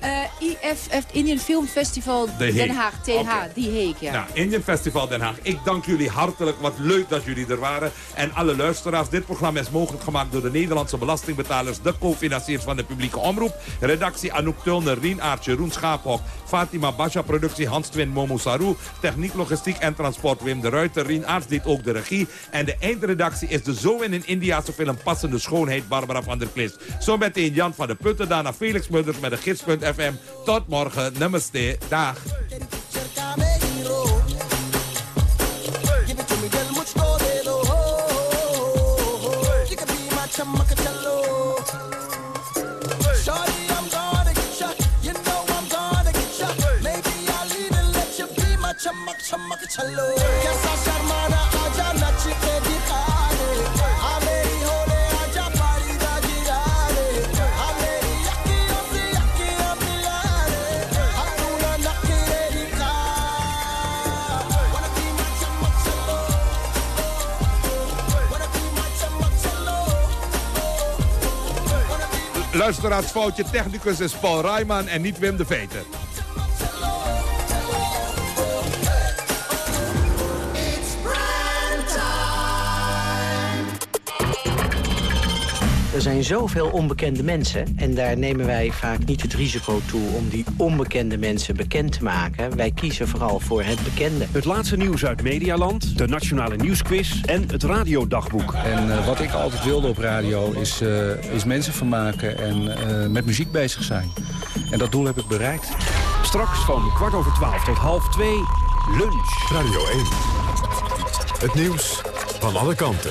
Website? Eh, IFF, Indian Film Festival De. Den Haag, TH, die Heek, ja. Nou, Indian Festival Den Haag. Ik dank jullie hartelijk. Wat leuk dat jullie er waren. En alle luisteraars. Dit programma is mogelijk gemaakt door de Nederlandse belastingbetalers. De co-financiers van de publieke omroep. Redactie Anouk Tulner, Rien Aartje, Roen Schaaphok. Fatima Basha, productie Hans Twin, Momo Sarou. Techniek, logistiek en transport Wim de Ruiter. Rien Aarts deed ook de regie. En de eindredactie is de zo in een Indiase film passende schoonheid Barbara van der Klis. Zo meteen Jan van der Putten. Daarna Felix Mudders met de gids.fm. Tot morgen. Namaste. Dag. It to me, girl, Luisteraars, foutje technicus is Paul Rijman en niet Wim de Veter. Er zijn zoveel onbekende mensen en daar nemen wij vaak niet het risico toe om die onbekende mensen bekend te maken. Wij kiezen vooral voor het bekende. Het laatste nieuws uit Medialand, de Nationale Nieuwsquiz en het Radiodagboek. En eh, wat ik altijd wilde op radio is, eh, is mensen vermaken en eh, met muziek bezig zijn. En dat doel heb ik bereikt. Straks van kwart over twaalf tot half twee, lunch. Radio 1. Het nieuws van alle kanten.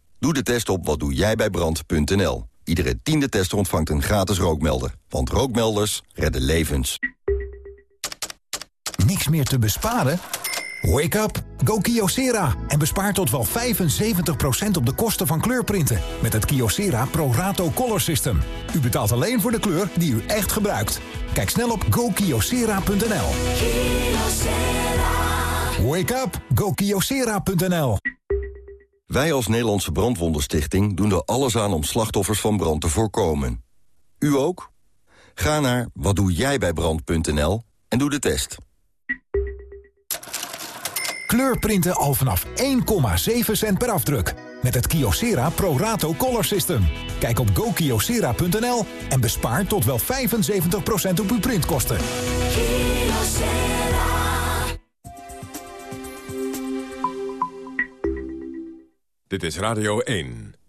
Doe de test op watdoejijbijbrand.nl. Iedere tiende tester ontvangt een gratis rookmelder. Want rookmelders redden levens. niks meer te besparen? Wake up! Go Kyocera en bespaar tot wel 75% op de kosten van kleurprinten... met het Kyocera Pro Rato Color System. U betaalt alleen voor de kleur die u echt gebruikt. Kijk snel op gokyocera.nl. Wake up! Go Kyocera.nl. Wij als Nederlandse Brandwondenstichting doen er alles aan om slachtoffers van brand te voorkomen. U ook? Ga naar watdoejijbijbrand.nl en doe de test. Kleurprinten al vanaf 1,7 cent per afdruk. Met het Kyocera Pro Rato Color System. Kijk op gokyocera.nl en bespaar tot wel 75% op uw printkosten. Dit is Radio 1.